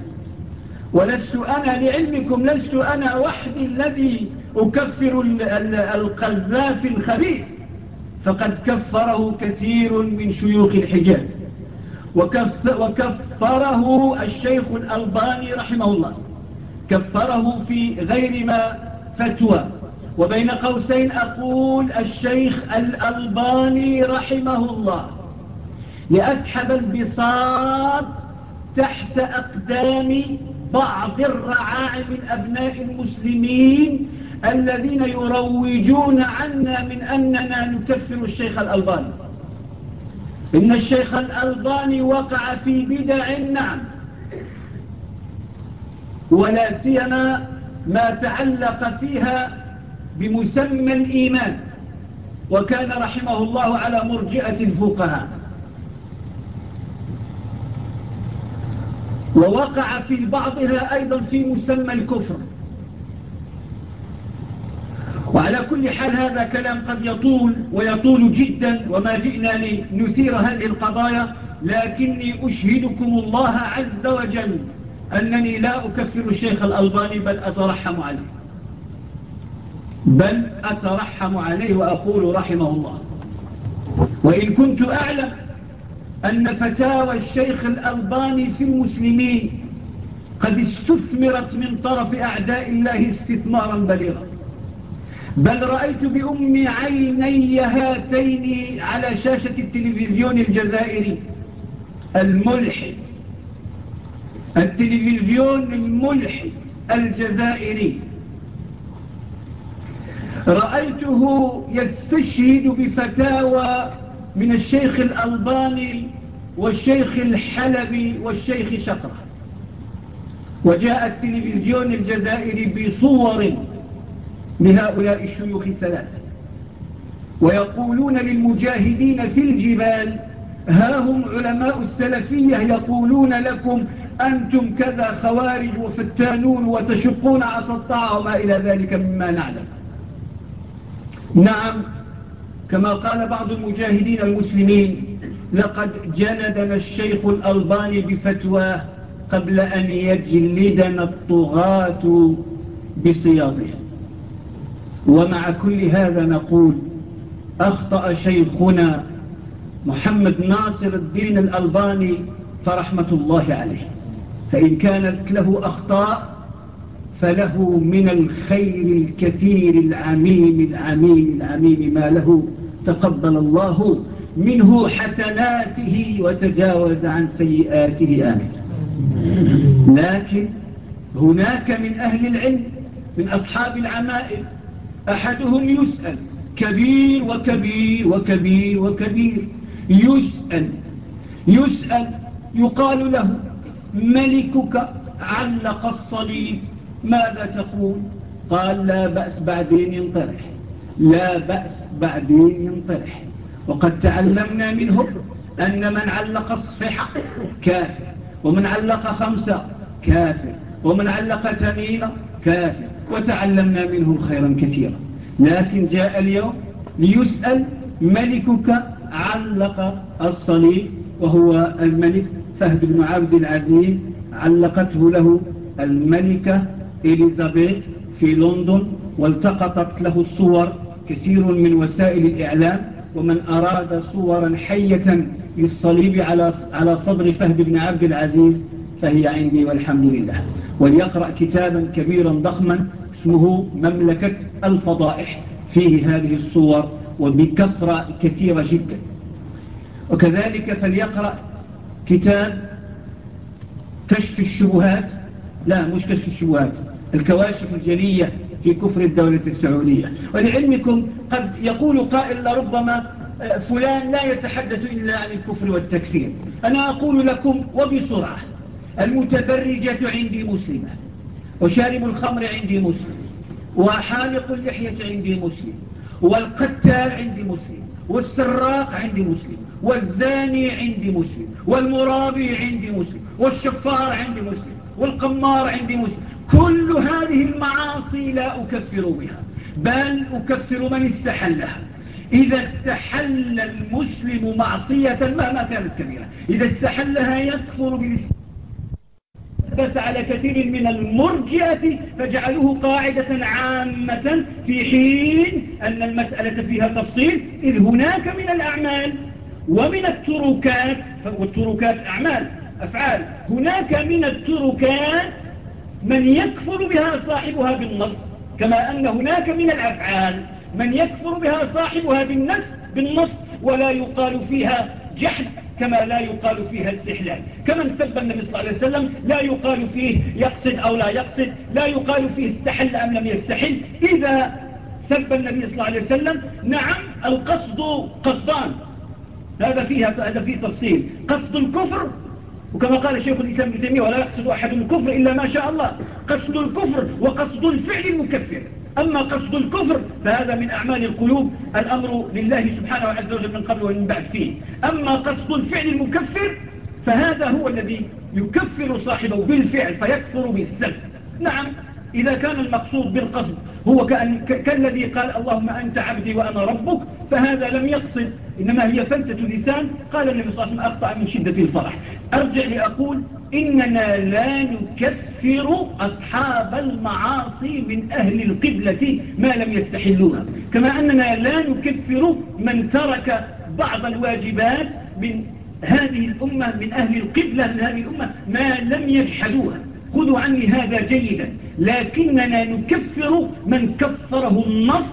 S4: ولست أنا لعلمكم لست أنا وحدي الذي أكفر القذاف الخبيث. فقد كفره كثير من شيوخ الحجاز. وكفره الشيخ الألباني رحمه الله. كفره في غير ما فتوى. وبين قوسين أقول الشيخ الألباني رحمه الله لأسحب البساط تحت أقدام بعض الرعاع من أبناء المسلمين الذين يروجون عنا من أننا نكفر الشيخ الألباني. إن الشيخ الألباني وقع في بدع نعم ولا سيما ما تعلق فيها بمسمى الإيمان وكان رحمه الله على مرجئة الفقهاء. ووقع في بعضها أيضا في مسمى الكفر. وعلى كل حال هذا كلام قد يطول ويطول جدا وما جئنا لنثير هذه القضايا لكني أشهدكم الله عز وجل أنني لا أكفر الشيخ الألباني بل أترحم عليه. بل أترحم عليه وأقول رحمه الله. وإن كنت أعلم أن فتاوى الشيخ الألباني في المسلمين قد استثمرت من طرف أعداء الله استثمارا بليغا. بل رأيت بأم عيني هاتين على شاشة التلفزيون الجزائري الملحد. التلفزيون الملحد الجزائري. رأيته يستشهد بفتاوى من الشيخ الألباني والشيخ الحلبي والشيخ شقرة وجاء التلفزيون الجزائري بصور لهؤلاء الشيوخ الثلاثة. ويقولون للمجاهدين في الجبال ها هم علماء السلفية يقولون لكم أنتم كذا خوارج وفتانون وتشقون عصى الطاعة وما إلى ذلك مما نعلم. نعم كما قال بعض المجاهدين المسلمين لقد جلدنا الشيخ الألباني بفتواه قبل أن يجلدنا الطغاة بصياضه ومع كل هذا نقول أخطأ شيخنا محمد ناصر الدين الألباني فرحمة الله عليه. فإن كانت له أخطاء فله من الخير الكثير العميم العميم العميم ما له تقبل الله منه حسناته وتجاوز عن سيئاته. آمين. لكن هناك من أهل العلم من أصحاب العمائل أحدهم يسأل كبير وكبير وكبير وكبير يسأل يسأل يقال له ملكك علق الصليب. ماذا تقول؟ قال لا بأس بعدين ينطرح. لا بأس بعدين ينطرح. وقد تعلمنا منه أن من علق الصحة كافر ومن علق خمسة كافر ومن علق تميمة كافر. وتعلمنا منه خيرا كثيرا. لكن جاء اليوم ليسأل ملكك علق الصليب وهو الملك فهد بن عبد العزيز علقته له الملكة إليزابيث في لندن والتقطت له الصور كثير من وسائل الإعلام ومن أراد صورا حية للصليب على على صدر فهد بن عبد العزيز فهي عندي والحمد لله. وليقرأ كتابا كبيرا ضخما اسمه مملكة الفضائح. فيه هذه الصور وبكثرة كثيرة جدا. وكذلك فليقرأ كتاب كشف الشبهات؟ لا مش كشف الشبهات الكواشف الجلية في كفر الدولة السعودية. ولعلمكم قد يقول قائل لربما آه، فلان لا يتحدث إلا عن الكفر والتكفير. أنا أقول لكم وبسرعة المتبرجة عندي مسلمة وشارب الخمر عندي مسلم وحالق اللحية عندي مسلم والقتال عندي مسلم والسراق عندي مسلم والزاني عندي مسلم. والمرابي عندي مسلم والشفار عندي مسلم والقمار عندي مسلم. كل هذه المعاصي لا أكفر بها بل أكفر من استحلها. إذا استحل المسلم معصية مهما كانت كبيرة. إذا استحلها يكفر بالاستحلال بس على كثير من المرجئة فجعلوه قاعدة عامة في حين أن المسألة فيها تفصيل إذ هناك من الأعمال ومن التركات والتركات أعمال أفعال. هناك من التركات من يكفر بها صاحبها بالنص كما أن هناك من الأفعال من يكفر بها صاحبها بالنص بالنص ولا يقال فيها جحد كما لا يقال فيها استحلال. كمن سب النبي صلى الله عليه وسلم لا يقال فيه يقصد أو لا يقصد لا يقال فيه استحل أم لم يستحل. إذا سب النبي صلى الله عليه وسلم نعم القصد قصدان. هذا فيها هذا فيه تفصيل. قصد الكفر وكما قال شيخ الإسلام ابن تيمية ولا يقصد أحد الكفر إلا ما شاء الله. قصد الكفر وقصد الفعل المكفر. أما قصد الكفر فهذا من أعمال القلوب. الأمر لله سبحانه وعز وجل من قبل ومن بعد فيه. أما قصد الفعل المكفر فهذا هو الذي يكفر صاحبه بالفعل فيكفر بالسلب نعم. إذا كان المقصود بالقصد هو كأن كالذي قال اللهم أنت عبدي وأنا ربك فهذا لم يقصد إنما هي فلتة لسان. قال النبي صلى الله عليه وسلم أخطأ من شدة الفرح. أرجع لأقول إننا لا نكفر أصحاب المعاصي من أهل القبلة ما لم يستحلوها. كما أننا لا نكفر من ترك بعض الواجبات من هذه الأمة من أهل القبلة من هذه الأمة ما لم يجحدوها. خذوا عني هذا جيدا لكننا نكفر من كفره النص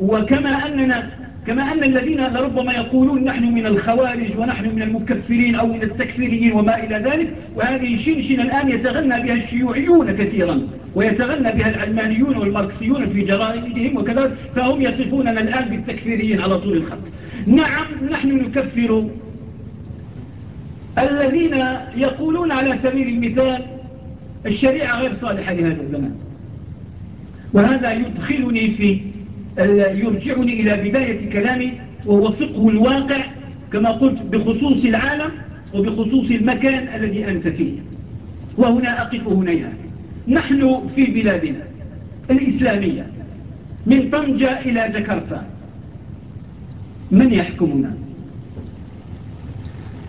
S4: وكما أننا كما أن الذين لربما يقولون نحن من الخوارج ونحن من المكفرين أو من التكفيريين وما إلى ذلك وهذه شنشن الآن يتغنى بها الشيوعيون كثيرا ويتغنى بها العلمانيون والماركسيون في جرائدهم وكذا فهم يصفوننا الآن بالتكفيريين على طول الخط. نعم نحن نكفر. الذين يقولون على سبيل المثال الشريعة غير صالحة لهذا الزمان. وهذا يدخلني في يرجعني إلى بداية كلامي وهو فقه الواقع كما قلت بخصوص العالم وبخصوص المكان الذي أنت فيه. وهنا أقف هنيها نحن في بلادنا الإسلامية من طنجة إلى جاكرتا من يحكمنا؟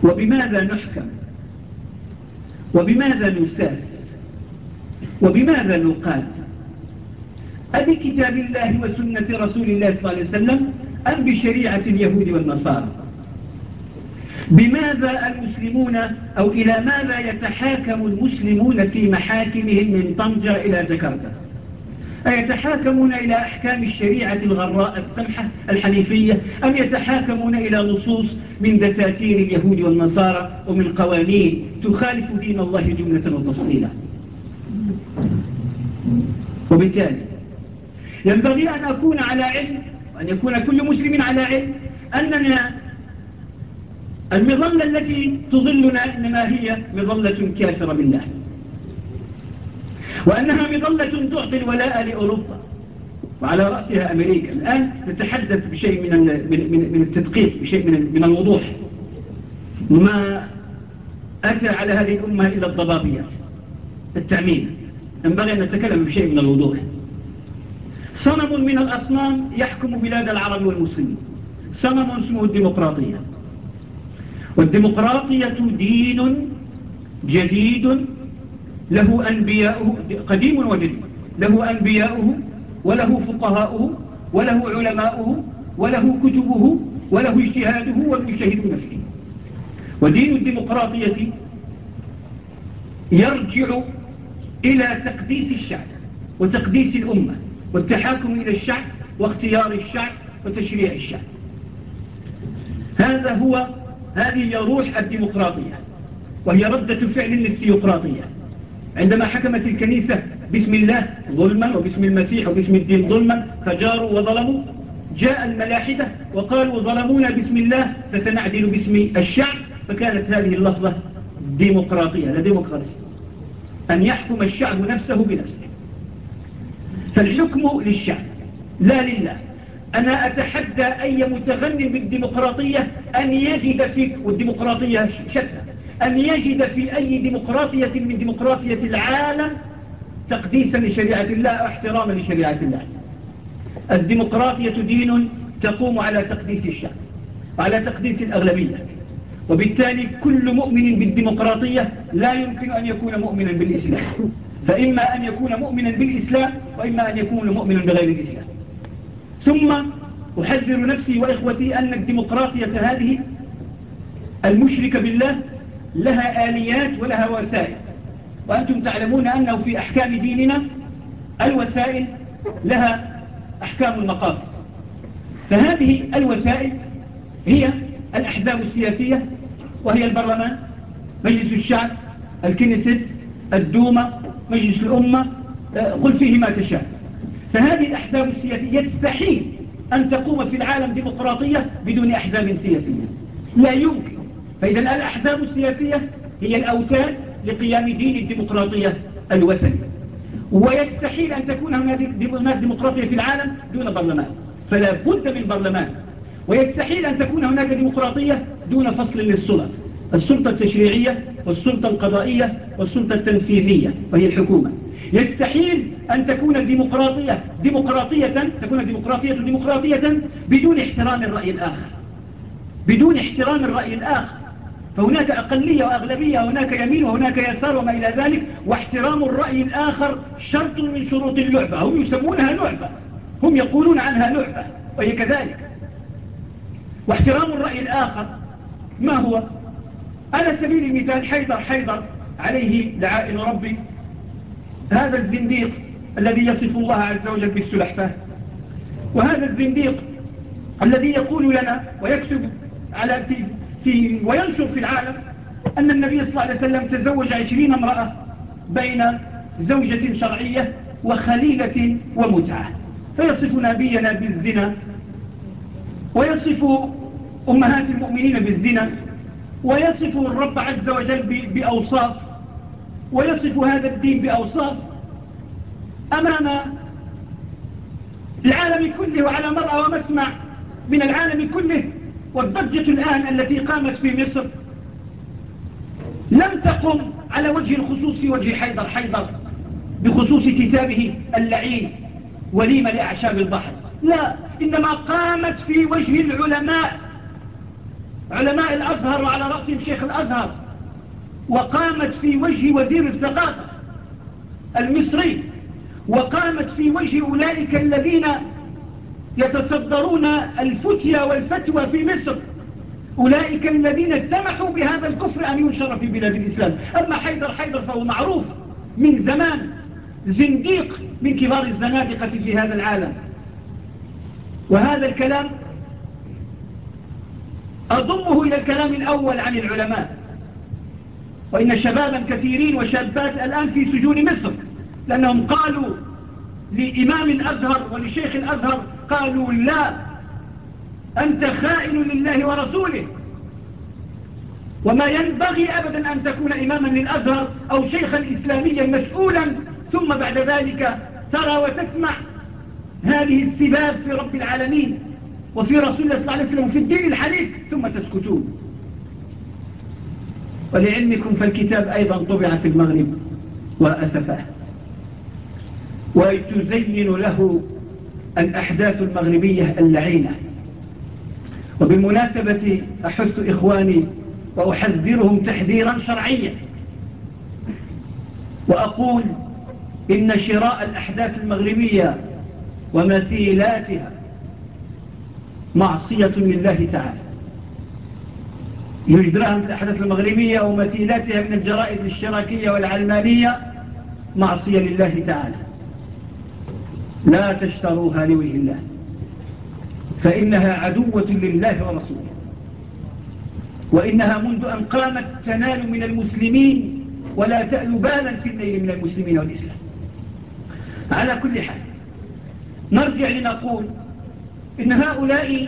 S4: وبماذا نحكم؟ وبماذا نساس؟ وبماذا نقاد أبكتاب الله وسنة رسول الله صلى الله عليه وسلم أم بشريعة اليهود والنصارى؟ بماذا المسلمون أو إلى ماذا يتحاكم المسلمون في محاكمهم من طنجة إلى جاكرتا أيتحاكمون إلى أحكام الشريعة الغراء السمحة الحنيفية؟ أم يتحاكمون إلى نصوص من دساتير اليهود والنصارى ومن قوانين تخالف دين الله جملة وتفصيلا؟ وبالتالي ينبغي أن أكون على علم وأن يكون كل مسلم على علم أننا المظلة التي تظلنا إنما هي مظلة كافرة بالله وأنها مظلة تعطي الولاء لأوروبا وعلى رأسها أمريكا. الآن نتحدث بشيء من من التدقيق بشيء من من الوضوح. ما أتى على هذه الأمة إلى الضبابيات؟ التعميم ينبغي أن نتكلم بشيء من الوضوح. صنم من الأصنام يحكم بلاد العرب والمسلمين. صنم اسمه الديمقراطية. والديمقراطية دين جديد له أنبياؤه قديم وجديد. له أنبياؤه وله فقهاؤه وله علماؤه وله كتبه وله اجتهاده والمجتهدون فيه. ودين الديمقراطية يرجع إلى تقديس الشعب وتقديس الأمة والتحاكم إلى الشعب واختيار الشعب وتشريع الشعب. هذا هو هذه هي روح الديمقراطية وهي ردة فعل للثيوقراطية. عندما حكمت الكنيسة باسم الله ظلما وباسم المسيح وباسم الدين ظلما فجاروا وظلموا جاء الملاحدة وقالوا ظلمونا باسم الله فسنعدل باسم الشعب فكانت هذه اللفظة ديمقراطية لا ديمقراطية. أن يحكم الشعب نفسه بنفسه. فالحكم للشعب. لا لله. أنا أتحدى أي متغني بالديمقراطية أن يجد فيك والديمقراطية شتى. أن يجد في أي ديمقراطية من ديمقراطية العالم تقديسا لشريعة الله واحتراما لشريعة الله. الديمقراطية دين تقوم على تقديس الشعب وعلى تقديس الأغلبية. وبالتالي كل مؤمن بالديمقراطية لا يمكن أن يكون مؤمنا بالإسلام. فإما أن يكون مؤمنا بالإسلام وإما أن يكون مؤمنا بغير الإسلام. ثم أحذر نفسي وإخوتي أن الديمقراطية هذه المشركة بالله لها آليات ولها وسائل. وأنتم تعلمون أنه في أحكام ديننا الوسائل لها أحكام المقاصد. فهذه الوسائل هي الأحزاب السياسية وهي البرلمان مجلس الشعب الكنيست الدومة مجلس الأمة قل فيه ما تشاء. فهذه الأحزاب السياسية يستحيل أن تقوم في العالم ديمقراطية بدون أحزاب سياسية. لا يمكن. فإذا الأحزاب السياسية هي الأوتاد لقيام دين الديمقراطية الوثني. ويستحيل أن تكون هناك ديمقراطية في العالم دون برلمان. فلا بد من برلمان. ويستحيل أن تكون هناك ديمقراطية دون فصل للسلط السلطة التشريعية والسلطة القضائية والسلطة التنفيذية وهي الحكومة. يستحيل أن تكون الديمقراطية ديمقراطية تكون الديمقراطية ديمقراطية بدون احترام الرأي الآخر. بدون احترام الرأي الآخر. فهناك أقلية وأغلبية هناك يمين وهناك يسار وما إلى ذلك واحترام الرأي الآخر شرط من شروط اللعبة. هم يسمونها لعبة. هم يقولون عنها لعبة وهي كذلك. واحترام الرأي الآخر. ما هو؟ على سبيل المثال حيدر حيدر عليه لعائن ربي. هذا الزنديق الذي يصف الله عز وجل بالسلحفاة. وهذا الزنديق الذي يقول لنا ويكتب على في, في وينشر في العالم أن النبي صلى الله عليه وسلم تزوج عشرين امرأة بين زوجة شرعية وخليلة ومتعة. فيصف نبينا بالزنا ويصف أمهات المؤمنين بالزنا ويصف الرب عز وجل بأوصاف ويصف هذا الدين بأوصاف. أمام العالم كله وعلى مرأى ومسمع من العالم كله والضجة الآن التي قامت في مصر. لم تقم على وجه الخصوص في وجه حيدر. حيدر بخصوص كتابه اللعين وليمة لأعشاب البحر. لا. إنما قامت في وجه العلماء. علماء الأزهر وعلى رأسهم شيخ الأزهر. وقامت في وجه وزير الثقافة المصري. وقامت في وجه أولئك الذين يتصدرون الفتية والفتوى في مصر. أولئك الذين سمحوا بهذا الكفر أن ينشر في بلاد الإسلام. أما حيدر حيدر فهو معروف من زمان. زنديق من كبار الزنادقة في هذا العالم. وهذا الكلام أضمه إلى الكلام الأول عن العلماء وإن شبابا كثيرين وشابات الآن في سجون مصر لأنهم قالوا لإمام الأزهر ولشيخ الأزهر قالوا لا أنت خائن لله ورسوله. وما ينبغي أبدا أن تكون إماما للأزهر أو شيخا إسلاميا مسؤولا ثم بعد ذلك ترى وتسمع هذه السباب في رب العالمين وفي رسول الله صلى الله عليه وسلم وفي الدين الحنيف ثم تسكتون. ولعلمكم فالكتاب أيضا طبع في المغرب وأسفاه. وتزين له الأحداث المغربية اللعينة. وبالمناسبة أحث إخواني وأحذرهم تحذيرا شرعيا. وأقول إن شراء الأحداث المغربية ومثيلاتها معصية لله تعالى. يجدرها من الأحداث المغربية ومثيلاتها من الجرائد الاشتراكية والعلمانية معصية لله تعالى. لا تشتروها لوجه الله فإنها عدوة لله ورسوله. وإنها منذ أن قامت تنال من المسلمين ولا تأل بالا في النيل من المسلمين والإسلام. على كل حال نرجع لنقول إن هؤلاء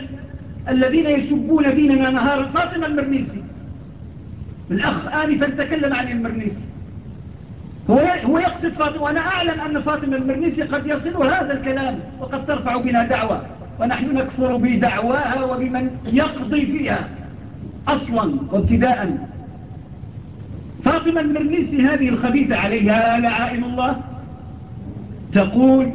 S4: الذين يسبون ديننا نهارا فاطمة المرنيسي الأخ آنفا تكلم عن المرنيسي. هو هو يقصد فاطمة وأنا أعلم أن فاطمة المرنيسي قد يصل هذا الكلام وقد ترفع بنا دعوة ونحن نكفر بدعواها وبمن يقضي فيها أصلا وابتداء. فاطمة المرنيسي هذه الخبيثة عليها لعائم الله تقول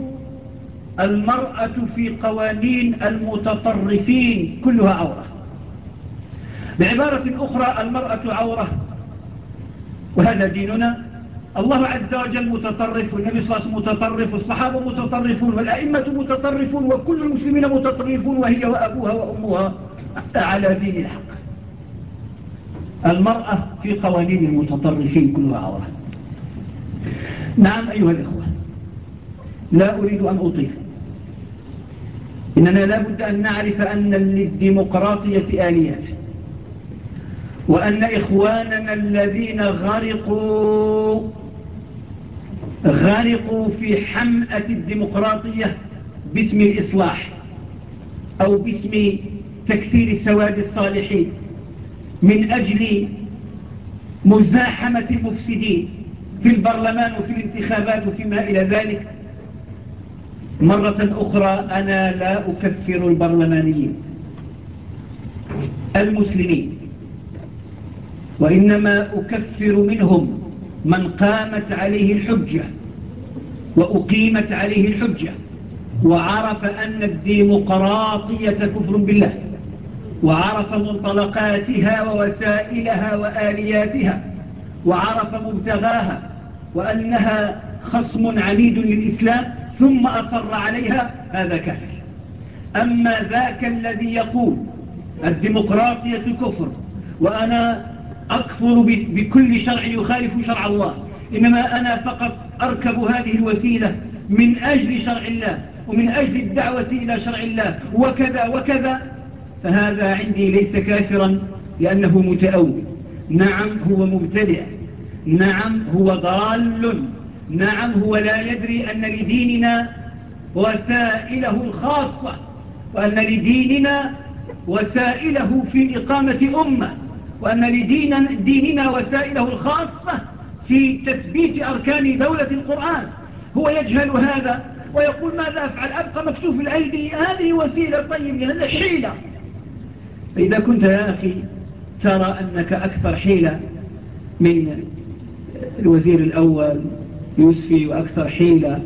S4: المرأة في قوانين المتطرفين كلها عورة. بعبارة أخرى المرأة عورة. وهذا ديننا. الله عز وجل متطرف والنبي صلى الله عليه وسلم متطرف والصحابة متطرفون والأئمة متطرفون وكل المسلمين متطرفون وهي وأبوها وأمها على دين الحق. المرأة في قوانين المتطرفين كلها عورة. نعم أيها الإخوة لا أريد أن أطيل. إننا لا بد أن نعرف أن للديمقراطية آليات وأن إخواننا الذين غرقوا غرقوا في حمأة الديمقراطية باسم الإصلاح أو باسم تكثير سواد الصالحين من أجل مزاحمة المفسدين في البرلمان وفي الانتخابات وفيما إلى ذلك. مرة أخرى أنا لا أكفر البرلمانيين المسلمين وإنما أكفر منهم من قامت عليه الحجة وأقيمت عليه الحجة وعرف أن الديمقراطية كفر بالله وعرف منطلقاتها ووسائلها وآلياتها وعرف مبتغاها وأنها خصم عميد للإسلام ثم أصر عليها هذا كافر. أما ذاك الذي يقول الديمقراطية كفر وأنا أكفر بكل شرع يخالف شرع الله إنما أنا فقط أركب هذه الوسيلة من أجل شرع الله ومن أجل الدعوة إلى شرع الله وكذا وكذا فهذا عندي ليس كافرا لأنه متأول. نعم هو مبتدع. نعم هو ضال. نعم هو لا يدري أن لديننا وسائله الخاصة وأن لديننا وسائله في إقامة أمة وأن لديننا وسائله الخاصة في تثبيت أركان دولة القرآن. هو يجهل هذا ويقول ماذا أفعل؟ أبقى مكتوف الأيدي هذه وسيلة؟ طيب هذا حيلة. فإذا كنت يا أخي ترى أنك أكثر حيلة من الوزير الأول يوسفي وأكثر حيلة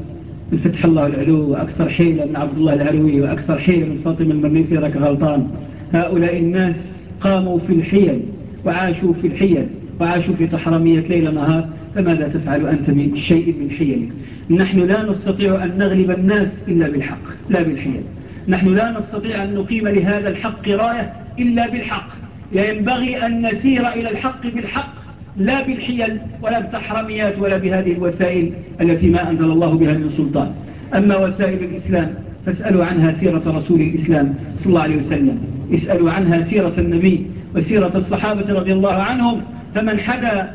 S4: من فتح الله العلو وأكثر حيلة من عبد الله العلوي وأكثر حيلة من فاطمة المرنيسي رك غلطان. هؤلاء الناس قاموا في الحيل وعاشوا في الحيل وعاشوا في تحرمية ليل نهار. فماذا تفعل أنت من شيء من حيلك؟ نحن لا نستطيع أن نغلب الناس إلا بالحق لا بالحيل. نحن لا نستطيع أن نقيم لهذا الحق راية إلا بالحق. ينبغي أن نسير إلى الحق بالحق. لا بالحيل ولا بالتحرميات ولا بهذه الوسائل التي ما أنزل الله بها من سلطان. أما وسائل الإسلام فاسألوا عنها سيرة رسول الإسلام صلى الله عليه وسلم. اسألوا عنها سيرة النبي وسيرة الصحابة رضي الله عنهم. فمن حدا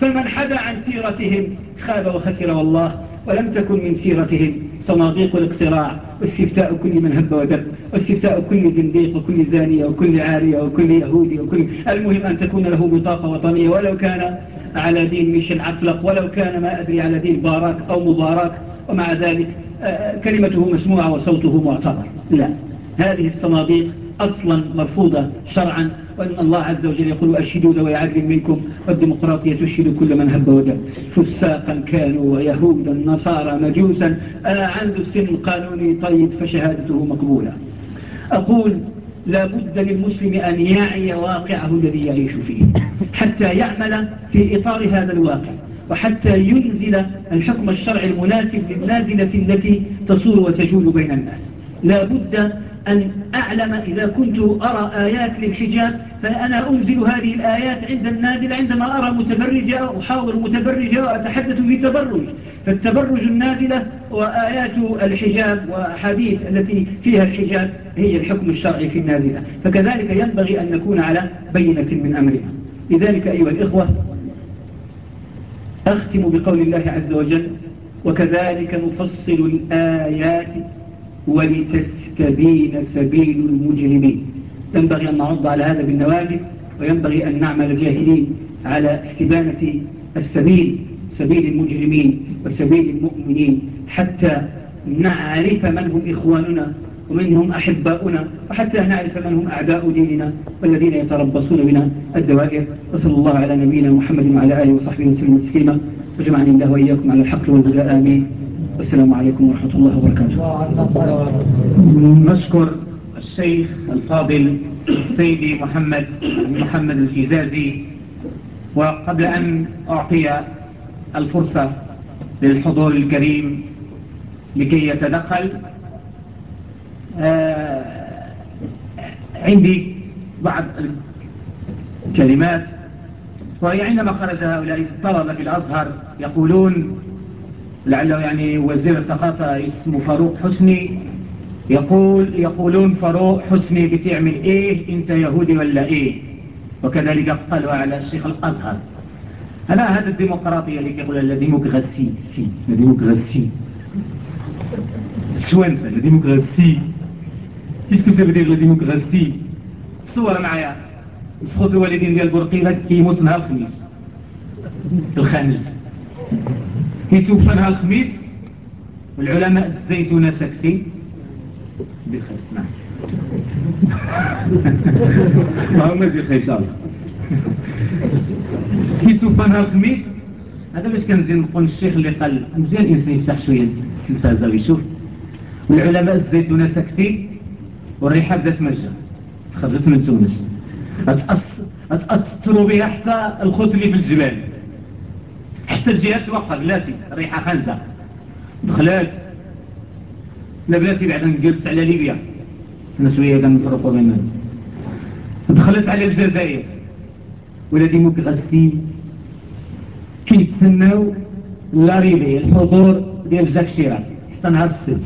S4: فمن حدا عن سيرتهم خاب وخسر والله ولم تكن من سيرتهم. صناديق الاقتراع. واستفتاء كل من هب ودب واستفتاء كل زنديق وكل زانية وكل عارية وكل يهودي وكل المهم أن تكون له بطاقة وطنية. ولو كان على دين ميشيل عفلق ولو كان ما أدري على دين باراك أو مبارك ومع ذلك آه، كلمته مسموعة وصوته معتبر. لا. هذه الصناديق أصلا مرفوضة شرعا وأن الله عز وجل يقول أشهدوا ذوي عدل منكم والديمقراطية تشهد كل من هب ودب فساقا كانوا ويهودا نصارى مجوسا. عنده السن قانوني طيب فشهادته مقبولة. أقول لا بد للمسلم أن يعي واقعه الذي يعيش فيه حتى يعمل في إطار هذا الواقع وحتى ينزل الحكم الشرعي المناسب للنازلة التي تصور وتجول بين الناس. لا بد أن أعلم إذا كنت أرى آيات للحجاب فأنا أنزل هذه الآيات عند النازل عندما أرى متبرجة أحاور متبرجة وأتحدث في تبرج. فالتبرج النازلة وآيات الحجاب وحديث التي فيها الحجاب هي الحكم الشرعي في النازلة. فكذلك ينبغي أن نكون على بينة من أمرنا. لذلك أيها الإخوة أختم بقول الله عز وجل وكذلك نفصل الآيات ولتستبين سبيل المجرمين. ينبغي أن نعض على هذا بالنواجد وينبغي أن نعمل جاهدين على استبانة السبيل سبيل المجرمين وسبيل المؤمنين حتى نعرف من هم إخواننا ومن هم أحباؤنا وحتى نعرف من هم أعداء ديننا والذين يتربصون بنا الدوائر. وصلى الله على نبينا محمد وعلى آله وصحبه وسلم تسليما. وجمعني الله وإياكم على الحق والهدى. آمين. والسلام عليكم ورحمة الله وبركاته.
S3: نشكر الشيخ الفاضل سيدي محمد محمد الحجازي وقبل أن أعطي الفرصة للحضور الكريم لكي يتدخل آه، عندي بعض الكلمات وهي عندما خرج هؤلاء الطلبة في الأزهر يقولون لعله يعني وزير الثقافة اسمه فاروق حسني يقول يقولون فاروق حسني بتعمل إيه؟ أنت يهودي ولا إيه؟ وكذلك قالوا على الشيخ الأزهر. هذا هذا الديمقراطية اللي يقول la démocratie c'est la démocratie. السوانسة la démocratie. Qu'est-ce que ça veut dire la démocratie؟ صور معايا. مسخوط الوالدين ديال بورقيبة كيموت نهار الخميس. الخامس. كيتوفى نهار الخميس والعلماء الزيتونة ساكتين بخير نعم ما هو مزيد خيصال كيتوفى نهار الخميس هذا باش كنزيد نقول الشيخ اللي قال مزيان الانسان يفتح شوية التلفازه ويشوف والعلماء الزيتونة ساكتين والريحه بدات مرجع خرجت من تونس أتأثروا بها حتى الخوت اللي في الجبال حتى الجهات توقف بلاتي ريحة خانزة. دخلات. لا بلاتي بعد نجلس على ليبيا. أنا شوية كنفرقوا بيننا. دخلت على الجزائر. و la démocratie كيتسناو l'arrivée الحضور ديال جاك شيراك. حتى نهار السبت.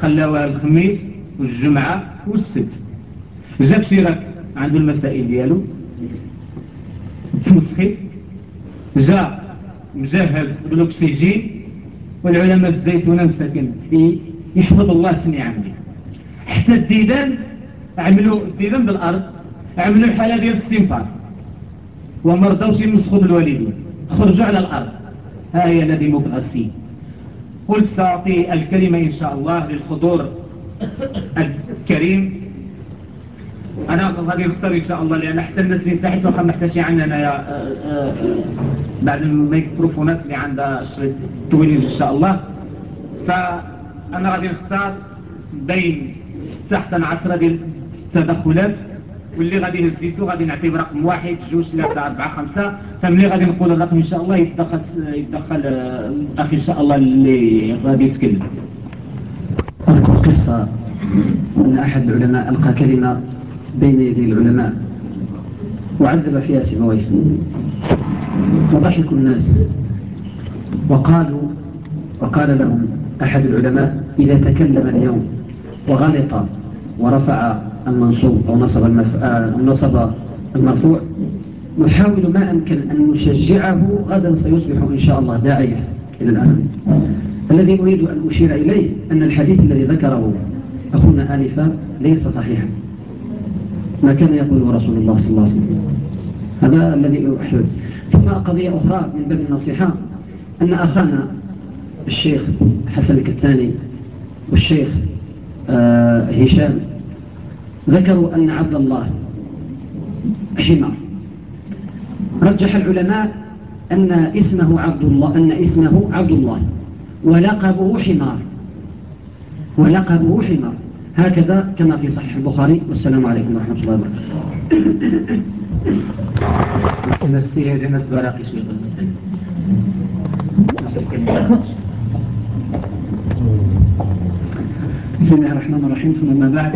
S3: خلاوها الخميس والجمعة والسبت. جاك شيراك عنده المسائل ديالو. تمسخي جاء مجهز بالاكسجين والعلماء الزيتونة مساكن يحفظ الله سمي عملي. حتى الديدان عملوا الديدان بالأرض عملوا الحالة ديال السنفار وما رضوش يمسخوا بالوالدين خرجوا على الأرض. ها هي الذي مبغسي قلت سأعطي الكلمة إن شاء الله للحضور الكريم. أنا غادي نخسر إن شاء الله لأن حتى الناس اللي تحت واخا محتاجين عندنا يا آه، آه، بعد الميكروفونات اللي عندها شريط طويل إن شاء الله. فأنا غادي نختار بين 6 حتى 10 ديال التدخلات واللي غادي نزيدو غادي نعطيه برقم واحد جوج ثلاثة أربعة خمسة. فملي غادي نقول الرقم إن شاء الله يتدخل يتدخل آه، الأخ إن شاء الله اللي غادي يتكلم.
S5: أذكر قصة. أن أحد العلماء ألقى كلمة بين يدي العلماء. وعذب فيها سمويه وضحكوا الناس. وقالوا وقال لهم أحد العلماء إذا تكلم اليوم وغلط ورفع المنصوب أو نصب, المف... آه، نصب المرفوع نحاول ما أمكن أن نشجعه غدا سيصبح إن شاء الله داعية إلى الأمام
S4: الذي أريد أن أشير إليه أن الحديث الذي ذكره أخونا آنفا ليس صحيحا. ما كان يقوله رسول الله صلى الله عليه وسلم. هذا الذي أحب ثم قضية أخرى من باب النصيحة أن أخانا الشيخ حسن الكتاني والشيخ آه، هشام ذكروا أن عبد الله حمار رجح العلماء أن اسمه عبد الله أن اسمه عبد الله ولقبه حمار. ولقبه حمار. هكذا كما في صحيح البخاري والسلام عليكم ورحمة الله وبركاته.
S3: نفسي جنس براقي شوي
S4: بسم الله الرحمن الرحيم ثم ما بعد.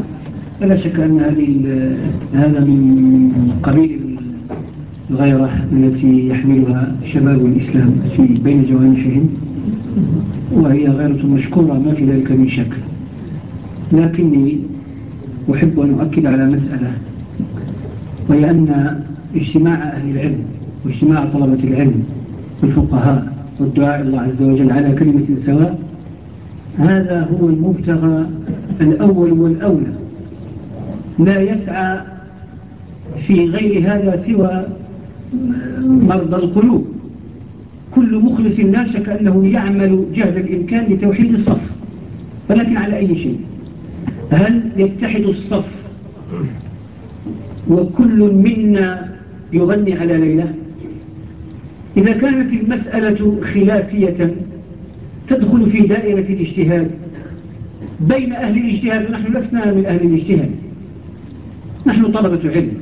S4: فلا شك أن هذه هذا من قبيل الغيرة التي يحملها شباب الإسلام في بين جوانحهم وهي غيرة مشكورة ما في ذلك من شك. لكني أحب أن أؤكد على مسألة وهي أن اجتماع أهل العلم واجتماع طلبة العلم والفقهاء والدعاء الله عز وجل على كلمة سواء هذا هو المبتغى الأول والأولى. لا يسعى في غير هذا سوى مرضى القلوب. كل مخلص لا شك أنه يعمل جهد الإمكان لتوحيد الصف ولكن على أي شيء؟ هل يتحد الصف وكل منا يغني على ليلة؟ إذا كانت المسألة خلافية تدخل في دائرة الاجتهاد. بين أهل الاجتهاد ونحن لسنا من أهل الاجتهاد. نحن طلبة علم.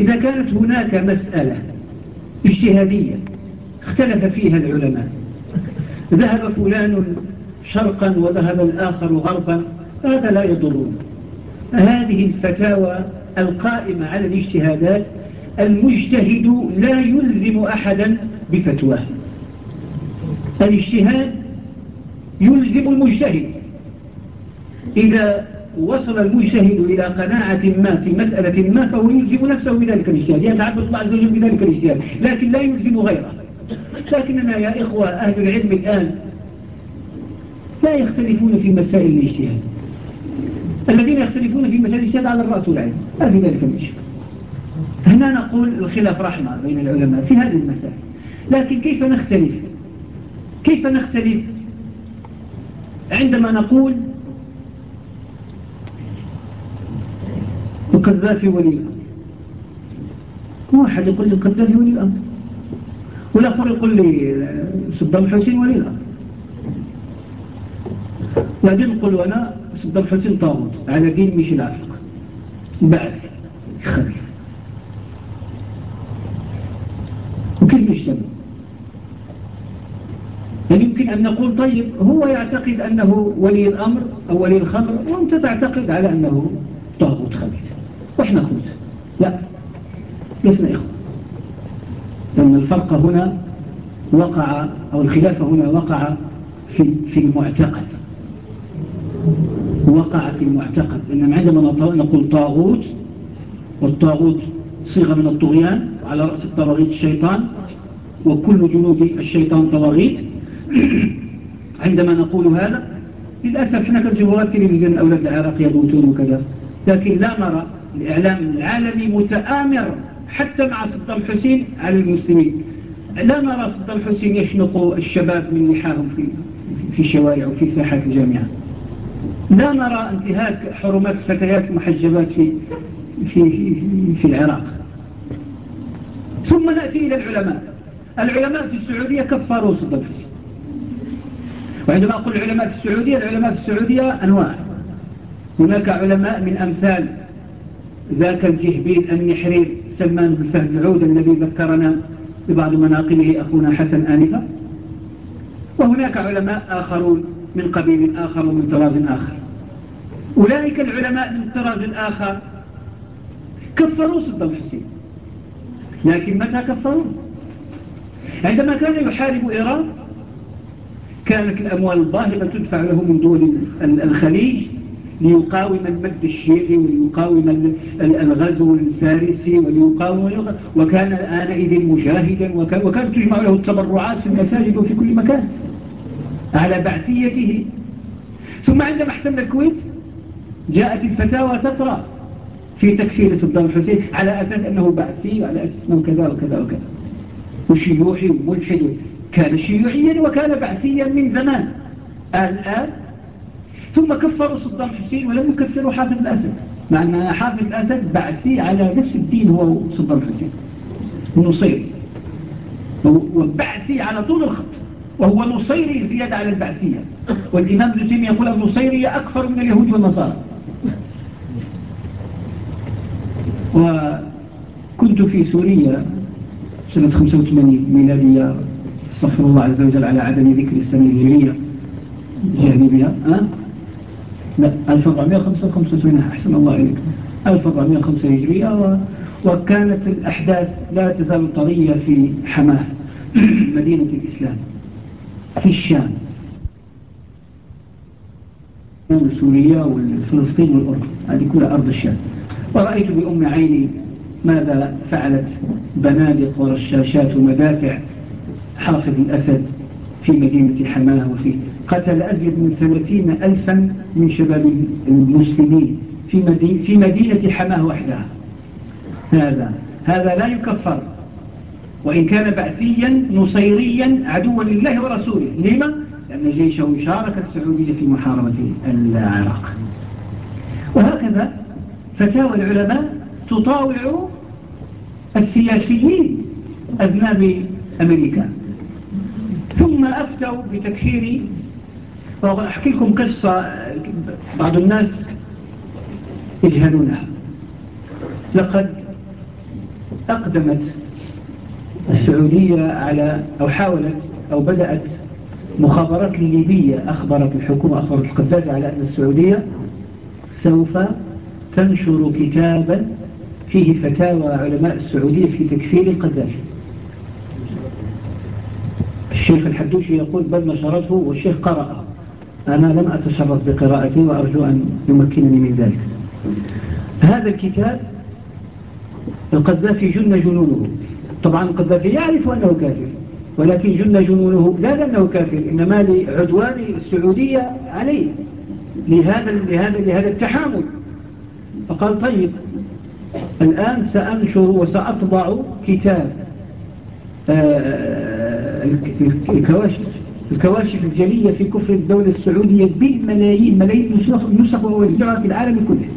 S4: إذا كانت هناك مسألة اجتهادية اختلف فيها العلماء. ذهب فلان شرقا وذهب الآخر غربا. هذا لا يضر هذه الفتاوى القائمة على الاجتهادات المجتهد لا يلزم أحدا بفتواه. الاجتهاد يلزم المجتهد. إذا وصل المجتهد إلى قناعة ما في مسألة ما فهو يلزم نفسه بذلك الاجتهاد. يتعبد الله عز وجل بذلك الاجتهاد. لكن لا يلزم غيره. لكننا يا إخوة أهل العلم الآن لا يختلفون في مسائل الاجتهاد. الذين يختلفون في مسائل الاجتهاد على الرأس والعين. ما في ذلك المشكلة هنا نقول الخلاف رحمة بين العلماء في هذه المسائل لكن كيف نختلف؟ كيف نختلف؟ عندما نقول القذافي ولي الأمر. واحد يقول لي القذافي ولي الأمر. والآخر يقول لي صدام حسين ولي الأمر. بعدين نقول أنا صدام حسين طاغوت على دين مش العفق. بعث. خبيث وكيف يجتمع هل يمكن أن نقول طيب هو يعتقد أنه ولي الأمر أو ولي الخمر وأنت تعتقد على أنه طاغوت خبيث. وإحنا أخوت لا. لسنا إخوة. لأن الفرق هنا وقع أو الخلاف هنا وقع في, في المعتقد. وقع في المعتقد إنما عندما نقول طاغوت والطاغوت صيغة من الطغيان وعلى رأس الطواغيت الشيطان وكل جنود الشيطان طواغيت. عندما نقول هذا للأسف إحنا كالجمهورات تلفزيون الأولاد العراق يموتون وكذا. لكن لا نرى الإعلام العالمي متآمر حتى مع صدام حسين على المسلمين. لا نرى صدام حسين يشنق الشباب من لحاهم في في الشوارع وفي ساحات الجامعات لا نرى انتهاك حرمات الفتيات المحجبات في في في, في العراق. ثم نأتي إلى العلماء. العلماء في السعودية كفروا حسين وعندما أقول العلماء في السعودية العلماء في السعودية أنواع. هناك علماء من أمثال ذاك الجهبيل النحرير سلمان بن فهد العود الذي ذكرنا ببعض مناقبه أخونا حسن آنفة. وهناك علماء آخرون. من قبيل آخر ومن طراز آخر. أولئك العلماء من طراز آخر. كفروا صدام حسين. لكن متى كفروا؟ عندما كان يحارب إيران كانت الأموال الظاهرة تدفع له من دول الخليج ليقاوم المد الشيعي وليقاوم الغزو الفارسي وليقاوم وكان آنئذ مجاهدا وكانت تجمع له التبرعات في المساجد وفي كل مكان. على بعثيته. ثم عندما احتل الكويت جاءت الفتاوى تطرأ في تكفير صدام حسين على أساس أنه بعثي وعلى أساس أنه كذا وكذا وكذا. وشيوعي وملحد. كان شيوعيا وكان بعثيا من زمان. الآن ثم كفروا صدام حسين ولم يكفروا حافظ الأسد. مع أن حافظ الأسد بعثي على نفس الدين هو صدام حسين نصيري وبعثي على طول الخط. وهو نصيري زيادة على البعثية. والإمام ابن تيمية يقول النصيري أكثر من اليهود والنصارى. وكنت في سوريا سنة 85 ميلادية أستغفر الله عز وجل على عدم ذكر السنة الهجرية. جهني بها أه؟ لا 1485 أحسن الله إليك. 1405 هجرية و... وكانت الأحداث لا تزال طرية في حماة مدينة الإسلام. في الشام. سوريا والفلسطين والأردن. هذه كلها أرض الشام. ورأيت بأم عيني ماذا فعلت بنادق ورشاشات ومدافع حافظ الأسد في مدينة حماه وفي قتل أزيد من ثلاثين ألفا من شباب المسلمين في في مدينة حماة وحدها. هذا هذا لا يكفر. وإن كان بعثيا نصيريا عدوا لله ورسوله. لما؟ لأن جيشه شارك السعودية في محاربة العراق. وهكذا فتاوى العلماء تطاوع السياسيين أذناب أمريكا. ثم أفتوا بتكفير وأحكي لكم قصة بعض الناس يجهلونها. لقد أقدمت السعودية على أو حاولت أو بدأت مخابرات الليبية أخبرت الحكومة أخبرت القذافي على أن السعودية سوف تنشر كتابا فيه فتاوى علماء السعودية في تكفير القذافي. الشيخ الحدوشي يقول بل نشرته والشيخ قرأ أنا لم أتشرف بقراءته وأرجو أن يمكنني من ذلك. هذا الكتاب القذافي جن جنونه طبعا القذافي يعرف أنه كافر ولكن جن جنونه لا لأنه كافر إنما لعدوان السعودية عليه لهذا, لهذا, لهذا التحامل. فقال طيب الآن سأنشر وسأطبع كتاب آه، الكواشف الكواشف الجلية في كفر الدولة السعودية بالملايين ملايين نسخ ووزعها في العالم كله.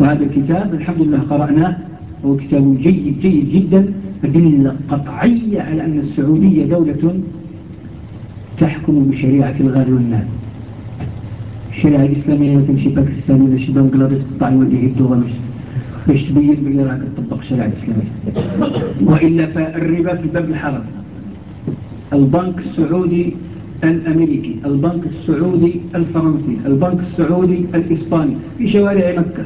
S4: وهذا الكتاب الحمد لله قرأناه هو كتاب جيد جيد جدا. أدلة قطعية على أن السعودية دولة تحكم بشريعة الغار والنار. الشريعة الإسلامية تمشي باكستان ولا شي بنغلاديش تقطع يوليه الدغمش باش تبين بلي راك تطبق الشريعة الإسلامية. وإلا فالربا في الباب الحرام. البنك السعودي الأمريكي البنك السعودي الفرنسي البنك السعودي الإسباني في شوارع مكة.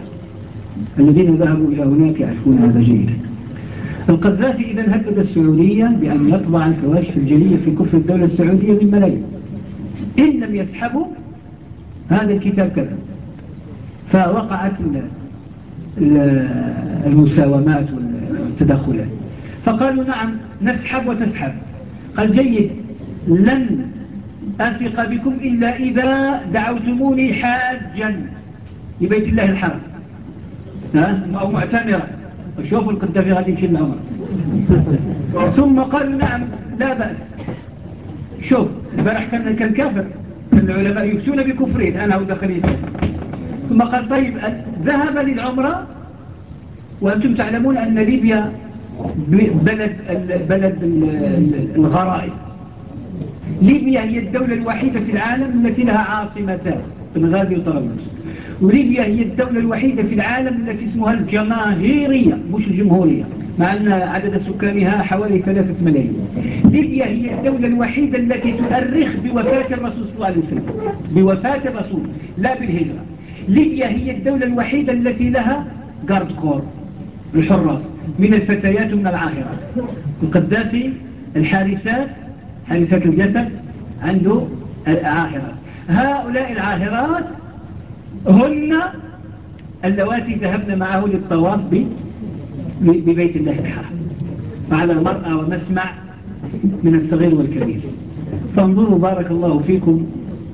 S4: الذين ذهبوا إلى هناك يعرفون هذا جيدا. القذافي إذا هدد السعودية بأن يطبع الكواشف الجلية في كفر الدولة السعودية من ملايين. إن لم يسحبوا هذا الكتاب كذا. فوقعت المساومات والتدخلات. فقالوا نعم نسحب وتسحب. قال جيد لن أثق بكم إلا إذا دعوتموني حاجا. لبيت الله الحرام. أو معتمرا. وشوفوا القدافي غادي يمشي العمر ثم قالوا نعم لا بأس. شوف البارح كان كان كافر. العلماء يفتون بكفرين أنا ودخلين ثم قال طيب ذهب للعمرة وأنتم تعلمون أن ليبيا بلد بلد الغرائب. ليبيا هي الدولة الوحيدة في العالم التي لها عاصمتان بنغازي وطرابلس. وليبيا هي الدولة الوحيدة في العالم التي اسمها الجماهيرية مش الجمهورية مع أن عدد سكانها حوالي ثلاثة ملايين. ليبيا هي الدولة الوحيدة التي تؤرخ بوفاة الرسول صلى الله عليه وسلم بوفاة الرسول لا بالهجرة. ليبيا هي الدولة الوحيدة التي لها جارد كور الحراس من الفتيات ومن العاهرات. القذافي الحارسات حارسات الجسد عنده العاهرات. هؤلاء العاهرات هن اللواتي ذهبن معه للطواف ببيت الله الحرام. فعلى المرأة ومسمع من الصغير والكبير. فانظروا بارك الله فيكم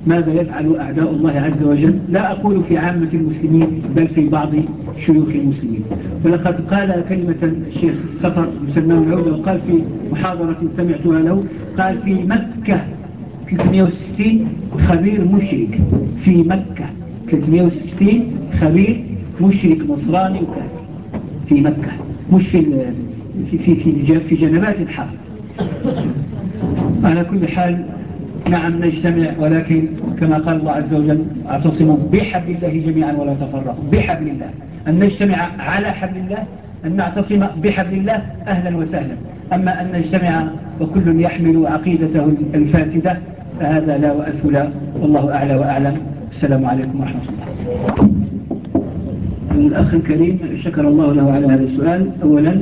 S4: ماذا يفعل أعداء الله عز وجل. لا أقول في عامة المسلمين بل في بعض شيوخ المسلمين. ولقد قال كلمة الشيخ سفر مسلمان العودة وقال في محاضرة سمعتها له قال في مكة 360 خبير مشرك في مكة. 360 خبير مشرك نصراني وكافر في مكة. مش في في في في, في جنبات الحرب. على كل حال نعم نجتمع ولكن كما قال الله عز وجل أعتصموا بحبل الله جميعا ولا تفرقوا. بحبل الله. أن نجتمع على حبل الله أن نعتصم بحبل الله أهلا وسهلا. أما أن نجتمع وكل يحمل عقيدته الفاسدة فهذا لا وألف لا والله أعلى وأعلم. السلام عليكم ورحمة الله. الأخ الكريم شكر الله له على هذا السؤال. أولا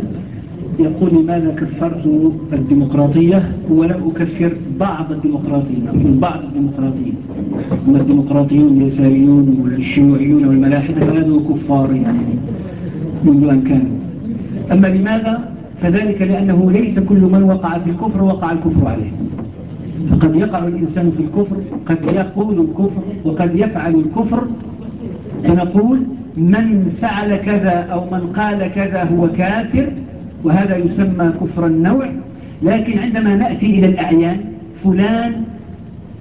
S4: يقول لماذا كفرت الديمقراطية ولم أكفر بعض الديمقراطيين؟ أقول بعض الديمقراطيين. هم الديمقراطيون اليساريون والشيوعيون والملاحدة فهذا كفار يعني منذ أن كانوا. أما لماذا؟ فذلك لأنه ليس كل من وقع في الكفر وقع الكفر عليه. فقد يقع الإنسان في الكفر قد يقول الكفر وقد يفعل الكفر. فنقول من فعل كذا أو من قال كذا هو كافر وهذا يسمى كفر النوع. لكن عندما نأتي إلى الأعيان فلان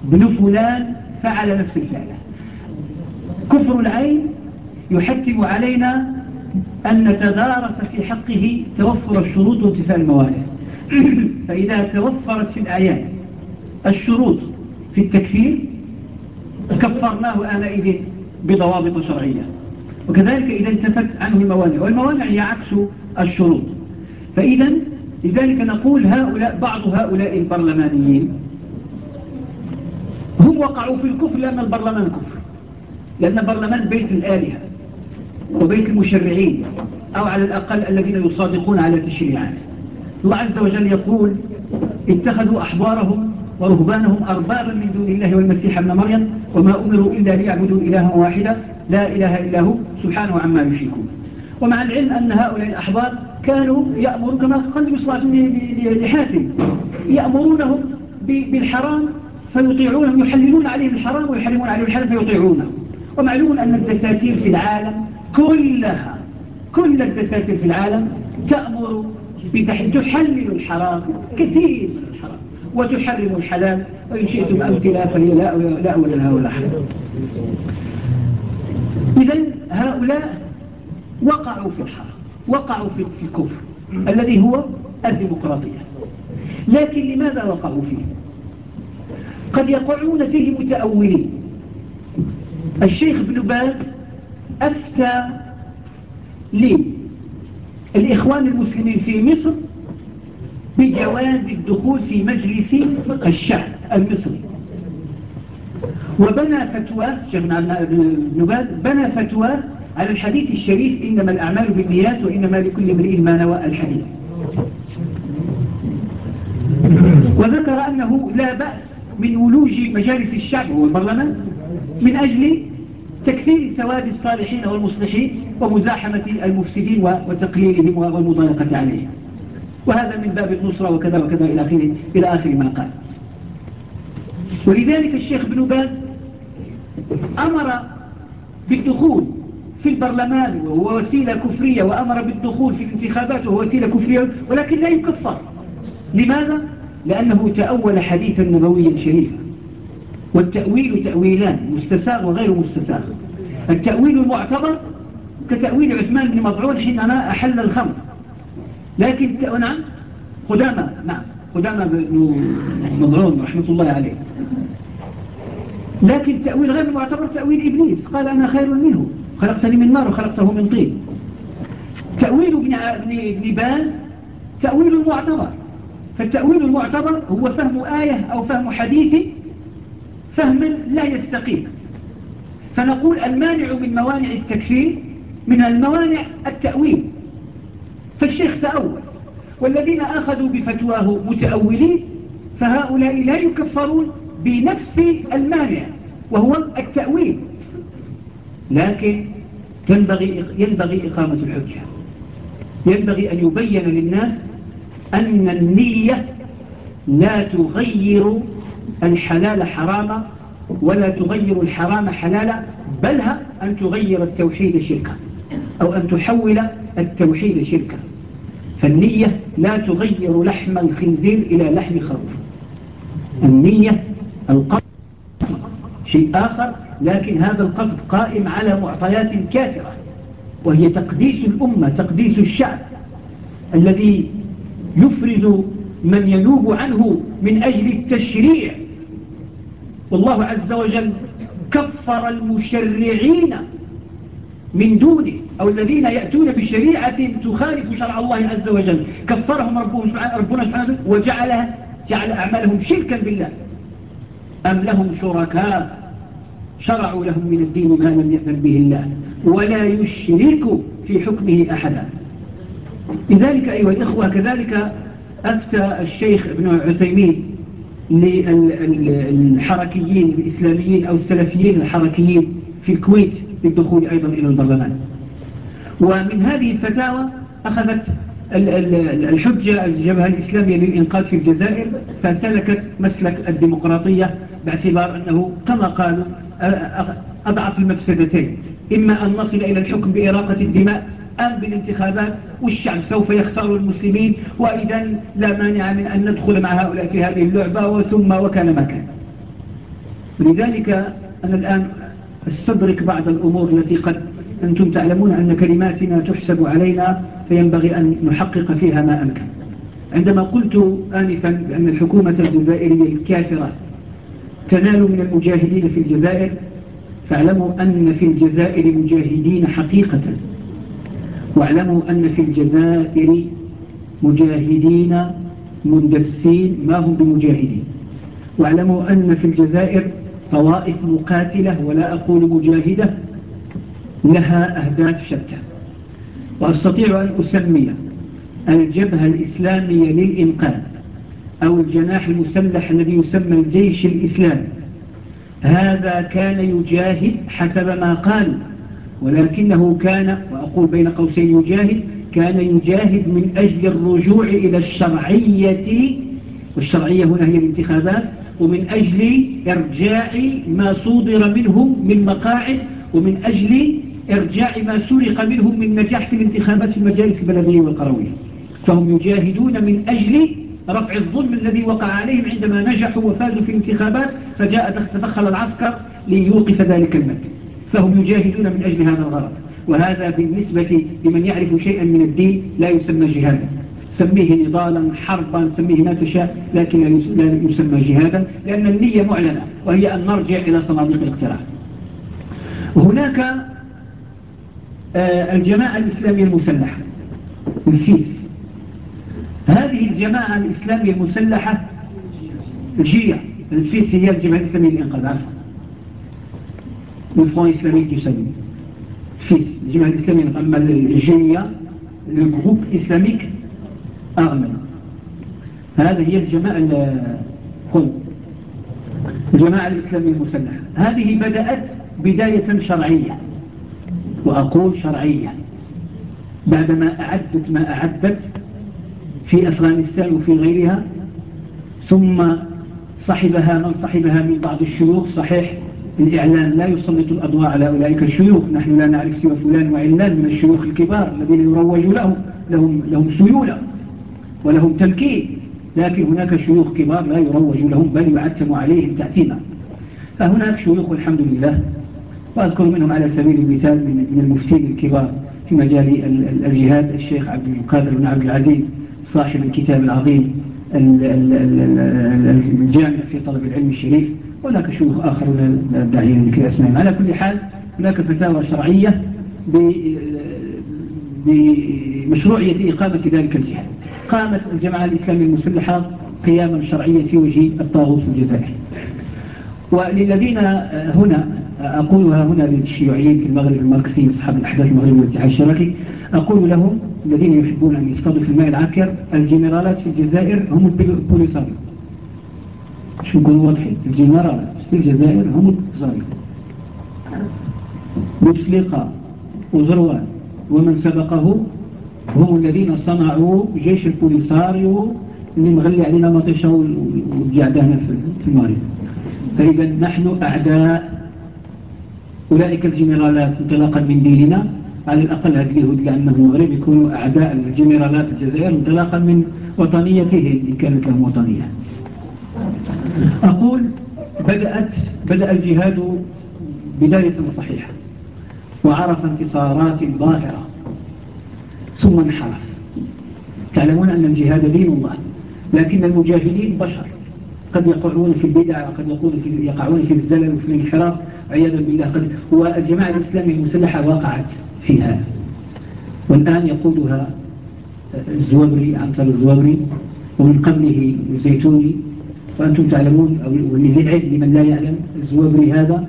S4: بن فلان فعل نفس الفعل. كفر العين يحتم علينا أن نتدارس في حقه توفر الشروط وانتفاء الموانع فإذا توفرت في الأعيان الشروط في التكفير كفرناه آنئذ بضوابط شرعية. وكذلك إذا انتفت عنه الموانع والموانع هي عكس الشروط. فإذا لذلك نقول هؤلاء بعض هؤلاء البرلمانيين هم وقعوا في الكفر لأن البرلمان كفر. لأن البرلمان بيت الآلهة وبيت المشرعين أو على الأقل الذين يصادقون على تشريعات الله عز وجل يقول اتخذوا أحبارهم ورهبانهم أربابا من دون الله والمسيح ابن مريم وما أمروا إلا ليعبدوا إلها واحدا لا إله إلا هو سبحانه عما يشركون. ومع العلم أن هؤلاء الأحبار كانوا يأمرون كما قال وسلم لحاتم يأمرونهم بالحرام فيطيعونهم يحللون عليهم الحرام ويحرمون عليهم الحرام فيطيعونهم ومعلوم أن الدساتير في العالم كلها كل الدساتير في العالم تأمر تحلل الحرام كثير. وتحرم الحلال. وإن شئتم أمثلة فهي لا, لا أول لها ولا حسن إذا هؤلاء وقعوا في الحرام وقعوا في الكفر الذي هو الديمقراطية. لكن لماذا وقعوا فيه؟ قد يقعون فيه متأولين. الشيخ ابن باز أفتى للإخوان المسلمين في مصر بجواز الدخول في مجلس الشعب المصري. وبنى فتوى الشيخ ابن بنى فتوى على الحديث الشريف إنما الأعمال بالنيات وإنما لكل امرئ ما نوى الحديث. وذكر أنه لا بأس من ولوج مجالس الشعب والبرلمان من أجل تكثير سواد الصالحين والمصلحين ومزاحمة المفسدين وتقليلهم والمضايقة عليهم. وهذا من باب النصرة وكذا وكذا إلى آخر, إلى آخر ما قال. ولذلك الشيخ بن باز أمر بالدخول في البرلمان وهو وسيلة كفرية وأمر بالدخول في الانتخابات وهو وسيلة كفرية ولكن لا يكفر. لماذا؟ لأنه تأول حديثا نبويا شريفا. والتأويل تأويلان مستساغ وغير مستساغ. التأويل المعتبر كتأويل عثمان بن مضعون حينما أحل الخمر. لكن نعم؟ قدامى نعم. قدامى بن مضعون رحمة الله عليه. لكن تأويل غير معتبر تأويل إبليس. قال أنا خير منه. خلقتني من نار وخلقته من طين. تأويل ابن, ابن باز تأويل معتبر فالتأويل المعتبر هو فهم آية أو فهم حديث فهم لا يستقيم. فنقول المانع من موانع التكفير من الموانع التأويل. فالشيخ تأول والذين أخذوا بفتواه متأولين فهؤلاء لا يكفرون بنفس المانع وهو التأويل. لكن ينبغي, ينبغي إقامة الحجة. ينبغي أن يبين للناس أن النية لا تغير الحلال حراما ولا تغير الحرام حلالا بل أن تغير التوحيد شركا أو أن تحول التوحيد شركا. فالنية لا تغير لحم الخنزير إلى لحم خروف. النية القصد شيء آخر لكن هذا القصد قائم على معطيات كافرة وهي تقديس الأمة تقديس الشعب الذي يفرز من ينوب عنه من أجل التشريع. والله عز وجل كفر المشرعين من دونه. أو الذين يأتون بشريعة تخالف شرع الله عز وجل. كفرهم ربهم ربنا سبحانه وجعلها جعل أعمالهم شركا بالله. أم لهم شركاء؟ شرعوا لهم من الدين ما لم يأذن به الله. ولا يشرك في حكمه أحدا. لذلك أيها الإخوة كذلك أفتى الشيخ ابن عثيمين للحركيين الإسلاميين أو السلفيين الحركيين في الكويت للدخول أيضا إلى البرلمان. ومن هذه الفتاوى أخذت الحجة الجبهة الإسلامية للإنقاذ في الجزائر فسلكت مسلك الديمقراطية باعتبار أنه كما قالوا أضعف المفسدتين. إما أن نصل إلى الحكم بإراقة الدماء أم بالانتخابات والشعب سوف يختار المسلمين. وإذا لا مانع من أن ندخل مع هؤلاء في هذه اللعبة وثم وكان ما كان. لذلك أنا الآن أستدرك بعض الأمور التي قد أنتم تعلمون أن كلماتنا تحسب علينا فينبغي أن نحقق فيها ما أمكن. عندما قلت آنفا بأن الحكومة الجزائرية الكافرة تنال من المجاهدين في الجزائر فاعلموا أن في الجزائر مجاهدين حقيقة. واعلموا أن في الجزائر مجاهدين مندسين ما هم بمجاهدين؟ واعلموا أن في الجزائر طوائف مقاتلة ولا أقول مجاهدة لها أهداف شتى. وأستطيع أن أسمي الجبهة الإسلامية للإنقاذ أو الجناح المسلح الذي يسمى الجيش الإسلامي. هذا كان يجاهد حسب ما قالوا ولكنه كان وأقول بين قوسين يجاهد كان يجاهد من أجل الرجوع إلى الشرعية والشرعية هنا هي الانتخابات ومن أجل إرجاع ما صودر منهم من مقاعد ومن أجل إرجاع ما سرق منهم من نجاح في الانتخابات في المجالس البلدية والقروية. فهم يجاهدون من أجل رفع الظلم الذي وقع عليهم عندما نجحوا وفازوا في الانتخابات فجاء تدخل العسكر ليوقف ذلك المد. فهم يجاهدون من أجل هذا الغرض. وهذا بالنسبة لمن يعرف شيئا من الدين لا يسمى جهادا. سميه نضالا حربا سميه ما تشاء لكن لا يسمى جهادا لأن النية معلنة وهي أن نرجع إلى صناديق الاقتراع. وهناك آه، الجماعة الإسلامية المسلحة. ال FIS هذه الجماعة الإسلامية المسلحة الجية السيس هي الجماعة الإسلامية للإنقاذ عفوا وال Front islamique تسمي FIS الجماعة الإسلامية أما ال GIA ال Groupe islamique armé هذه هي الجماعة الجماعة الإسلامية المسلحة. هذه بدأت بداية شرعية. وأقول شرعية بعدما أعدت ما أعدت في أفغانستان وفي غيرها ثم صحبها من صحبها من بعض الشيوخ صحيح الإعلان لا يسلط الأضواء على أولئك الشيوخ نحن لا نعرف سوى فلان وعلان من الشيوخ الكبار الذين يروج لهم لهم, لهم سيولة ولهم تمكين لكن هناك شيوخ كبار لا يروج لهم بل يعتم عليهم تعتيما. فهناك شيوخ والحمد لله وأذكر منهم على سبيل المثال من المفتين الكبار في مجال الجهاد الشيخ عبد القادر بن عبد العزيز صاحب الكتاب العظيم الجامع في طلب العلم الشريف وهناك شيوخ آخرون الداعيين ذكر أسمائهم. على كل حال هناك فتاوى شرعية بمشروعية إقامة ذلك الجهاد. قامت الجماعة الإسلامية المسلحة قياما شرعيا في وجه الطاغوت في الجزائر وللذين هنا أقولها هنا للشيوعيين في المغرب الماركسي أصحاب الأحداث المغربية والاتحاد الاشتراكي أقول لهم الذين يحبون أن يصطادوا في الماء العكر الجنرالات في الجزائر هم البوليساريو. شو نكونوا واضحين؟ الجنرالات في الجزائر هم البوليساريو. بوتفليقة وزروال ومن سبقه هم الذين صنعوا جيش البوليساريو اللي مغلي علينا مطيشة والجعدانة في المغرب. فإذا نحن أعداء أولئك الجنرالات انطلاقا من ديننا على الأقل هذه اليهود لأنه المغرب يكونوا أعداء الجنرالات الجزائر انطلاقا من وطنيتهم إن كانت لهم وطنية. أقول بدأت بدأ الجهاد بداية صحيحة وعرف انتصارات ظاهرة ثم انحرف. تعلمون أن الجهاد دين الله لكن المجاهدين بشر. قد يقعون في البدع وقد يقعون في, يقعون في الزلل وفي الانحراف. عياذا بالله. قد والجماعة الإسلامية المسلحة وقعت في هذا. والآن يقودها الزوبري عنتر الزوبري ومن قبله الزيتوني. وأنتم تعلمون أو لمن لا يعلم الزوبري هذا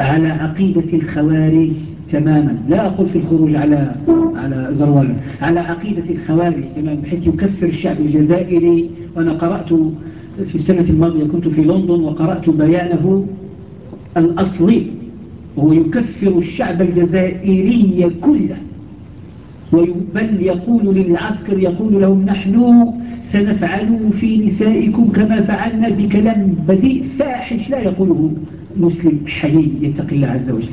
S4: على عقيدة الخوارج تماما. لا أقول في الخروج على على زروال على عقيدة الخوارج تماما بحيث يكفر الشعب الجزائري. وأنا قرأت في السنة الماضية كنت في لندن وقرأت بيانه الأصلي وهو يكفر الشعب الجزائري كله بل يقول للعسكر يقول لهم نحن سنفعل في نسائكم كما فعلنا بكلام بديء فاحش لا يقوله مسلم حي يتقي الله عز وجل.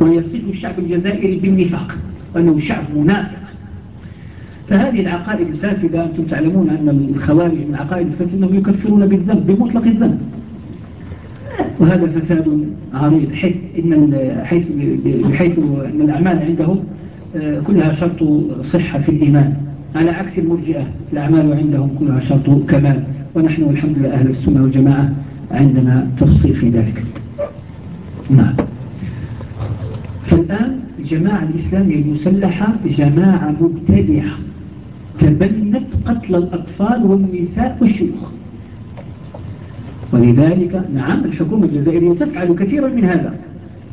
S4: ويصف الشعب الجزائري بالنفاق وأنه شعب منافق. فهذه العقائد الفاسدة أنتم تعلمون أن الخوارج من عقائد الفاسدة أنهم يكفرون بالذنب بمطلق الذنب. وهذا فساد عريض حيث, إن حيث بحيث أن الأعمال عندهم آه، كلها شرط صحة في الإيمان. على عكس المرجئة الأعمال عندهم كلها شرط كمال. ونحن الحمد لله أهل السنة والجماعة عندنا تفصيل في ذلك. نعم. فالآن الجماعة الإسلامية المسلحة جماعة مبتدعة. تبنت قتل الأطفال والنساء والشيوخ. ولذلك نعم الحكومة الجزائرية تفعل كثيرا من هذا.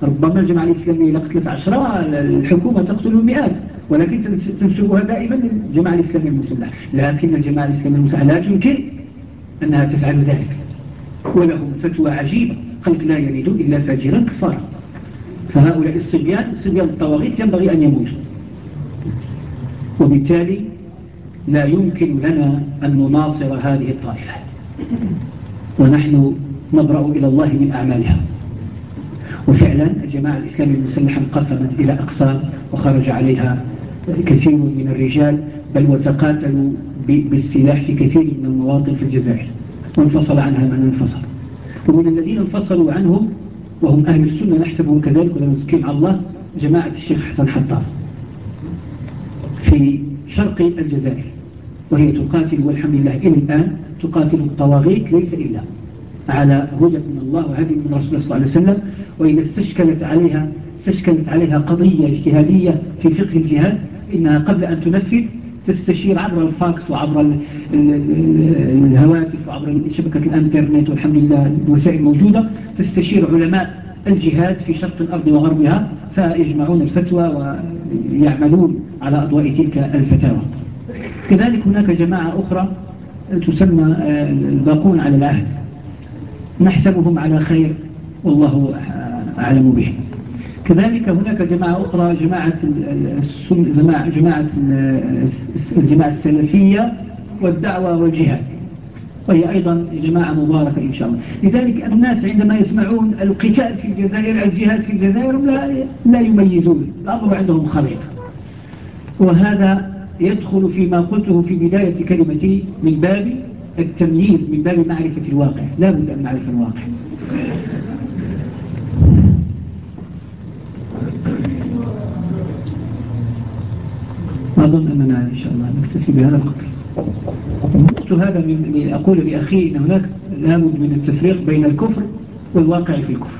S4: ربما الجماعة الإسلامية لقتلت عشرة الحكومة تقتل المئات ولكن تنسبها دائما للجماعة الإسلامية المسلحة لكن الجماعة الإسلامية المسلحة لا تنكر أنها تفعل ذلك. ولهم فتوى عجيبة. خلق لا يريد إلا فاجرا كفارا فهؤلاء الصبيان صبيان الطواغيت ينبغي أن يموتوا. وبالتالي لا يمكن لنا أن نناصر هذه الطائفة. ونحن نبرأ إلى الله من أعمالها. وفعلا الجماعة الإسلامية المسلحة انقسمت إلى أقسام وخرج عليها كثير من الرجال بل وتقاتلوا بالسلاح في كثير من المواطن في الجزائر. وانفصل عنها من انفصل. ومن الذين انفصلوا عنهم وهم أهل السنة نحسبهم كذلك ولا نزكيهم على الله جماعة الشيخ حسن حطار في شرق الجزائر وهي تقاتل والحمد لله إلى الآن تقاتل الطواغيت ليس إلا على هدى من الله وهدي من رسول الله صلى الله عليه وسلم وإذا استشكلت عليها استشكلت عليها قضية اجتهادية في فقه الجهاد إنها قبل أن تنفذ تستشير عبر الفاكس وعبر الهواتف وعبر شبكة الإنترنت والحمد لله الوسائل موجودة تستشير علماء الجهاد في شرق الأرض وغربها فيجمعون الفتوى ويعملون على أضواء تلك الفتاوى. كذلك هناك جماعة أخرى تسمى آه، الباقون على العهد. نحسبهم على خير والله أعلم بهم كذلك هناك جماعة أخرى جماعة جماعة جماعة الجماعة السلفية والدعوة والجهاد. وهي أيضا جماعة مباركة إن شاء الله. لذلك الناس عندما يسمعون القتال في الجزائر الجهاد في الجزائر لا, لا يميزون. الأمر عندهم خليط. وهذا يدخل فيما قلته في بداية كلمتي من باب التمييز من باب معرفة الواقع. لا بد أن نعرف الواقع. أظن أننا إن شاء الله نكتفي بهذا القدر. قلت هذا من لأقول لأخي أن هناك لابد من التفريق بين الكفر والواقع في الكفر.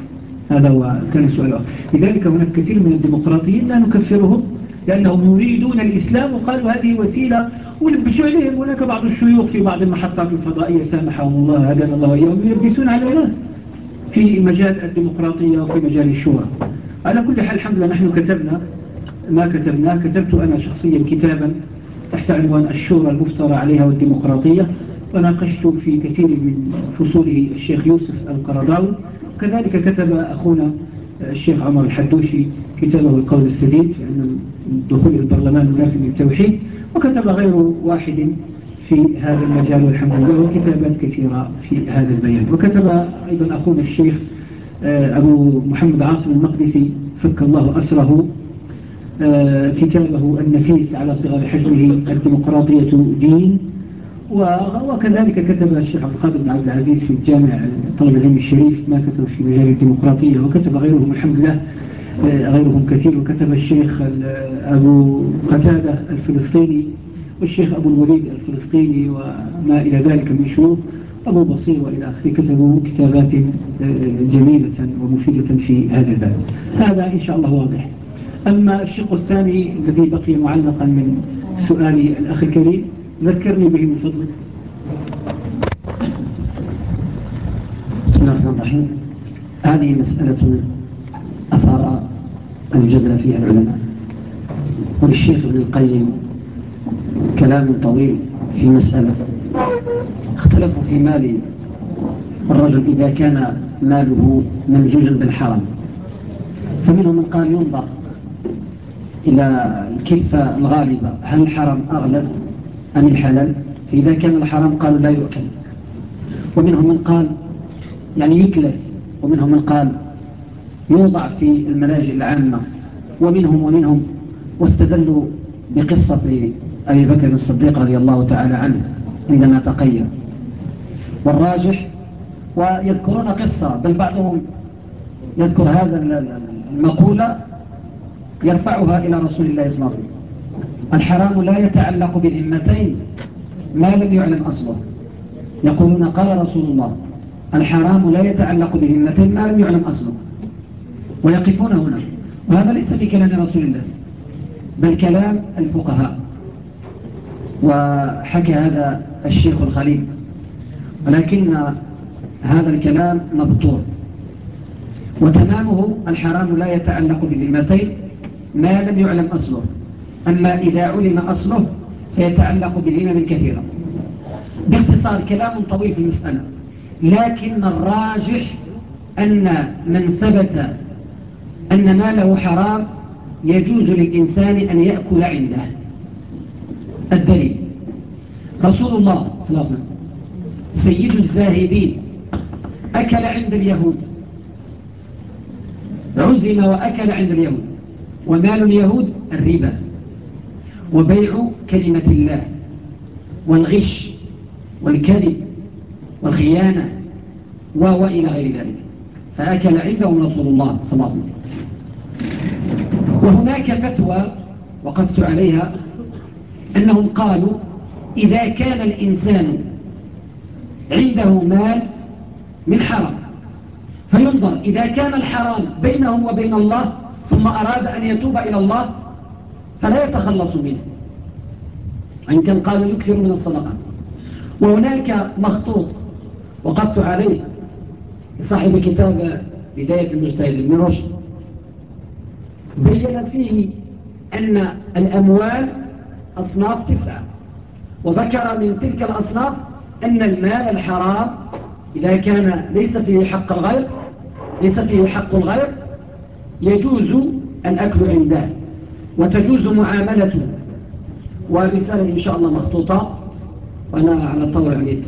S4: هذا هو كان السؤال لذلك هناك كثير من الديمقراطيين لا نكفرهم لأنهم يريدون الإسلام وقالوا هذه وسيلة ولبسوا عليهم. هناك بعض الشيوخ في بعض المحطات الفضائية سامحهم الله هدانا الله وإياهم يلبسون على الناس في مجال الديمقراطية وفي مجال الشورى. على كل حال الحمد لله نحن كتبنا ما كتبناه كتبت أنا شخصيا كتابا تحت عنوان الشورى المفترى عليها والديمقراطية. وناقشت في كثير من فصوله الشيخ يوسف القرضاوي. كذلك كتب أخونا الشيخ عمر الحدوشي كتابه القول السديد الدخول إلى البرلمان منافي للتوحيد وكتب غير واحد في هذا المجال والحمد لله وكتابات كثيرة في هذا البيان. وكتب أيضا أخونا الشيخ آه، أبو محمد عاصم المقدسي فك الله أسره. كتابه النفيس على صغر حجمه الديمقراطية دين وكذلك كتب الشيخ عبد القادر بن عبد العزيز في الجامع طلب العلم الشريف ما كتب في مجال الديمقراطية وكتب غيرهم الحمد لله آه، غيرهم كثير وكتب الشيخ أبو قتادة الفلسطيني والشيخ أبو الوليد الفلسطيني وما إلى ذلك من شيوخ أبو بصير وإلى آخره كتبوا كتابات آه، جميلة ومفيدة في هذا الباب. هذا إن شاء الله واضح. أما الشق الثاني الذي بقي معلقا من سؤال الأخ الكريم ذكرني به من فضلك.
S2: بسم الله الرحمن الرحيم. هذه مسألة أثار الجدل فيها العلماء. وللشيخ ابن القيم كلام طويل في مسألة اختلفوا في مال الرجل إذا كان ماله منجوجا بالحرم فمنهم من قال ينظر إلى الكفة الغالبة. هل الحرم أغلب أم الحلال؟ فإذا كان الحرام قالوا لا يؤكل. ومنهم من قال يعني يتلف ومنهم من قال يوضع في الملاجئ العامة. ومنهم ومنهم واستدلوا بقصة أبي بكر الصديق رضي الله تعالى عنه عندما تقير والراجح ويذكرون قصة بل بعضهم يذكر هذا المقولة يرفعها إلى رسول الله صلى الله عليه وسلم. الحرام لا يتعلق بالذمتين ما لم يعلم أصله. يقولون قال رسول الله الحرام لا يتعلق بالذمتين ما لم يعلم أصله. ويقفون هنا. وهذا ليس بكلام رسول الله بل كلام الفقهاء. وحكى هذا الشيخ الخليل. ولكن هذا الكلام مبطور. وتمامه الحرام لا يتعلق بالذمتين ما لم يعلم أصله. أما إذا علم أصله فيتعلق بالذمم كثيرة باختصار كلام طويل في المسألة. لكن الراجح أن من ثبت أن ماله حرام يجوز للإنسان أن يأكل عنده. الدليل. رسول الله صلى الله عليه وسلم سيد الزاهدين أكل عند اليهود. عزم وأكل عند اليهود. ومال اليهود الربا وبيع كلمة الله والغش والكذب والخيانة وإلى غير ذلك. فأكل عندهم رسول الله صلى الله عليه وسلم. وهناك فتوى وقفت عليها أنهم قالوا إذا كان الإنسان عنده مال من حرام فينظر إذا كان الحرام بينه وبين الله ثم أراد أن يتوب إلى الله فلا يتخلص منه. وإن كان قالوا يكثر من الصدقة. وهناك مخطوط وقفت عليه صاحب كتاب بداية المجتهد ابن رشد. بين فيه أن الأموال أصناف تسعة. وذكر من تلك الأصناف أن المال الحرام إذا كان ليس فيه حق الغير ليس فيه حق الغير يجوز الأكل عنده وتجوز معاملته. ورسالة إن شاء الله مخطوطة وأنا على طور يعني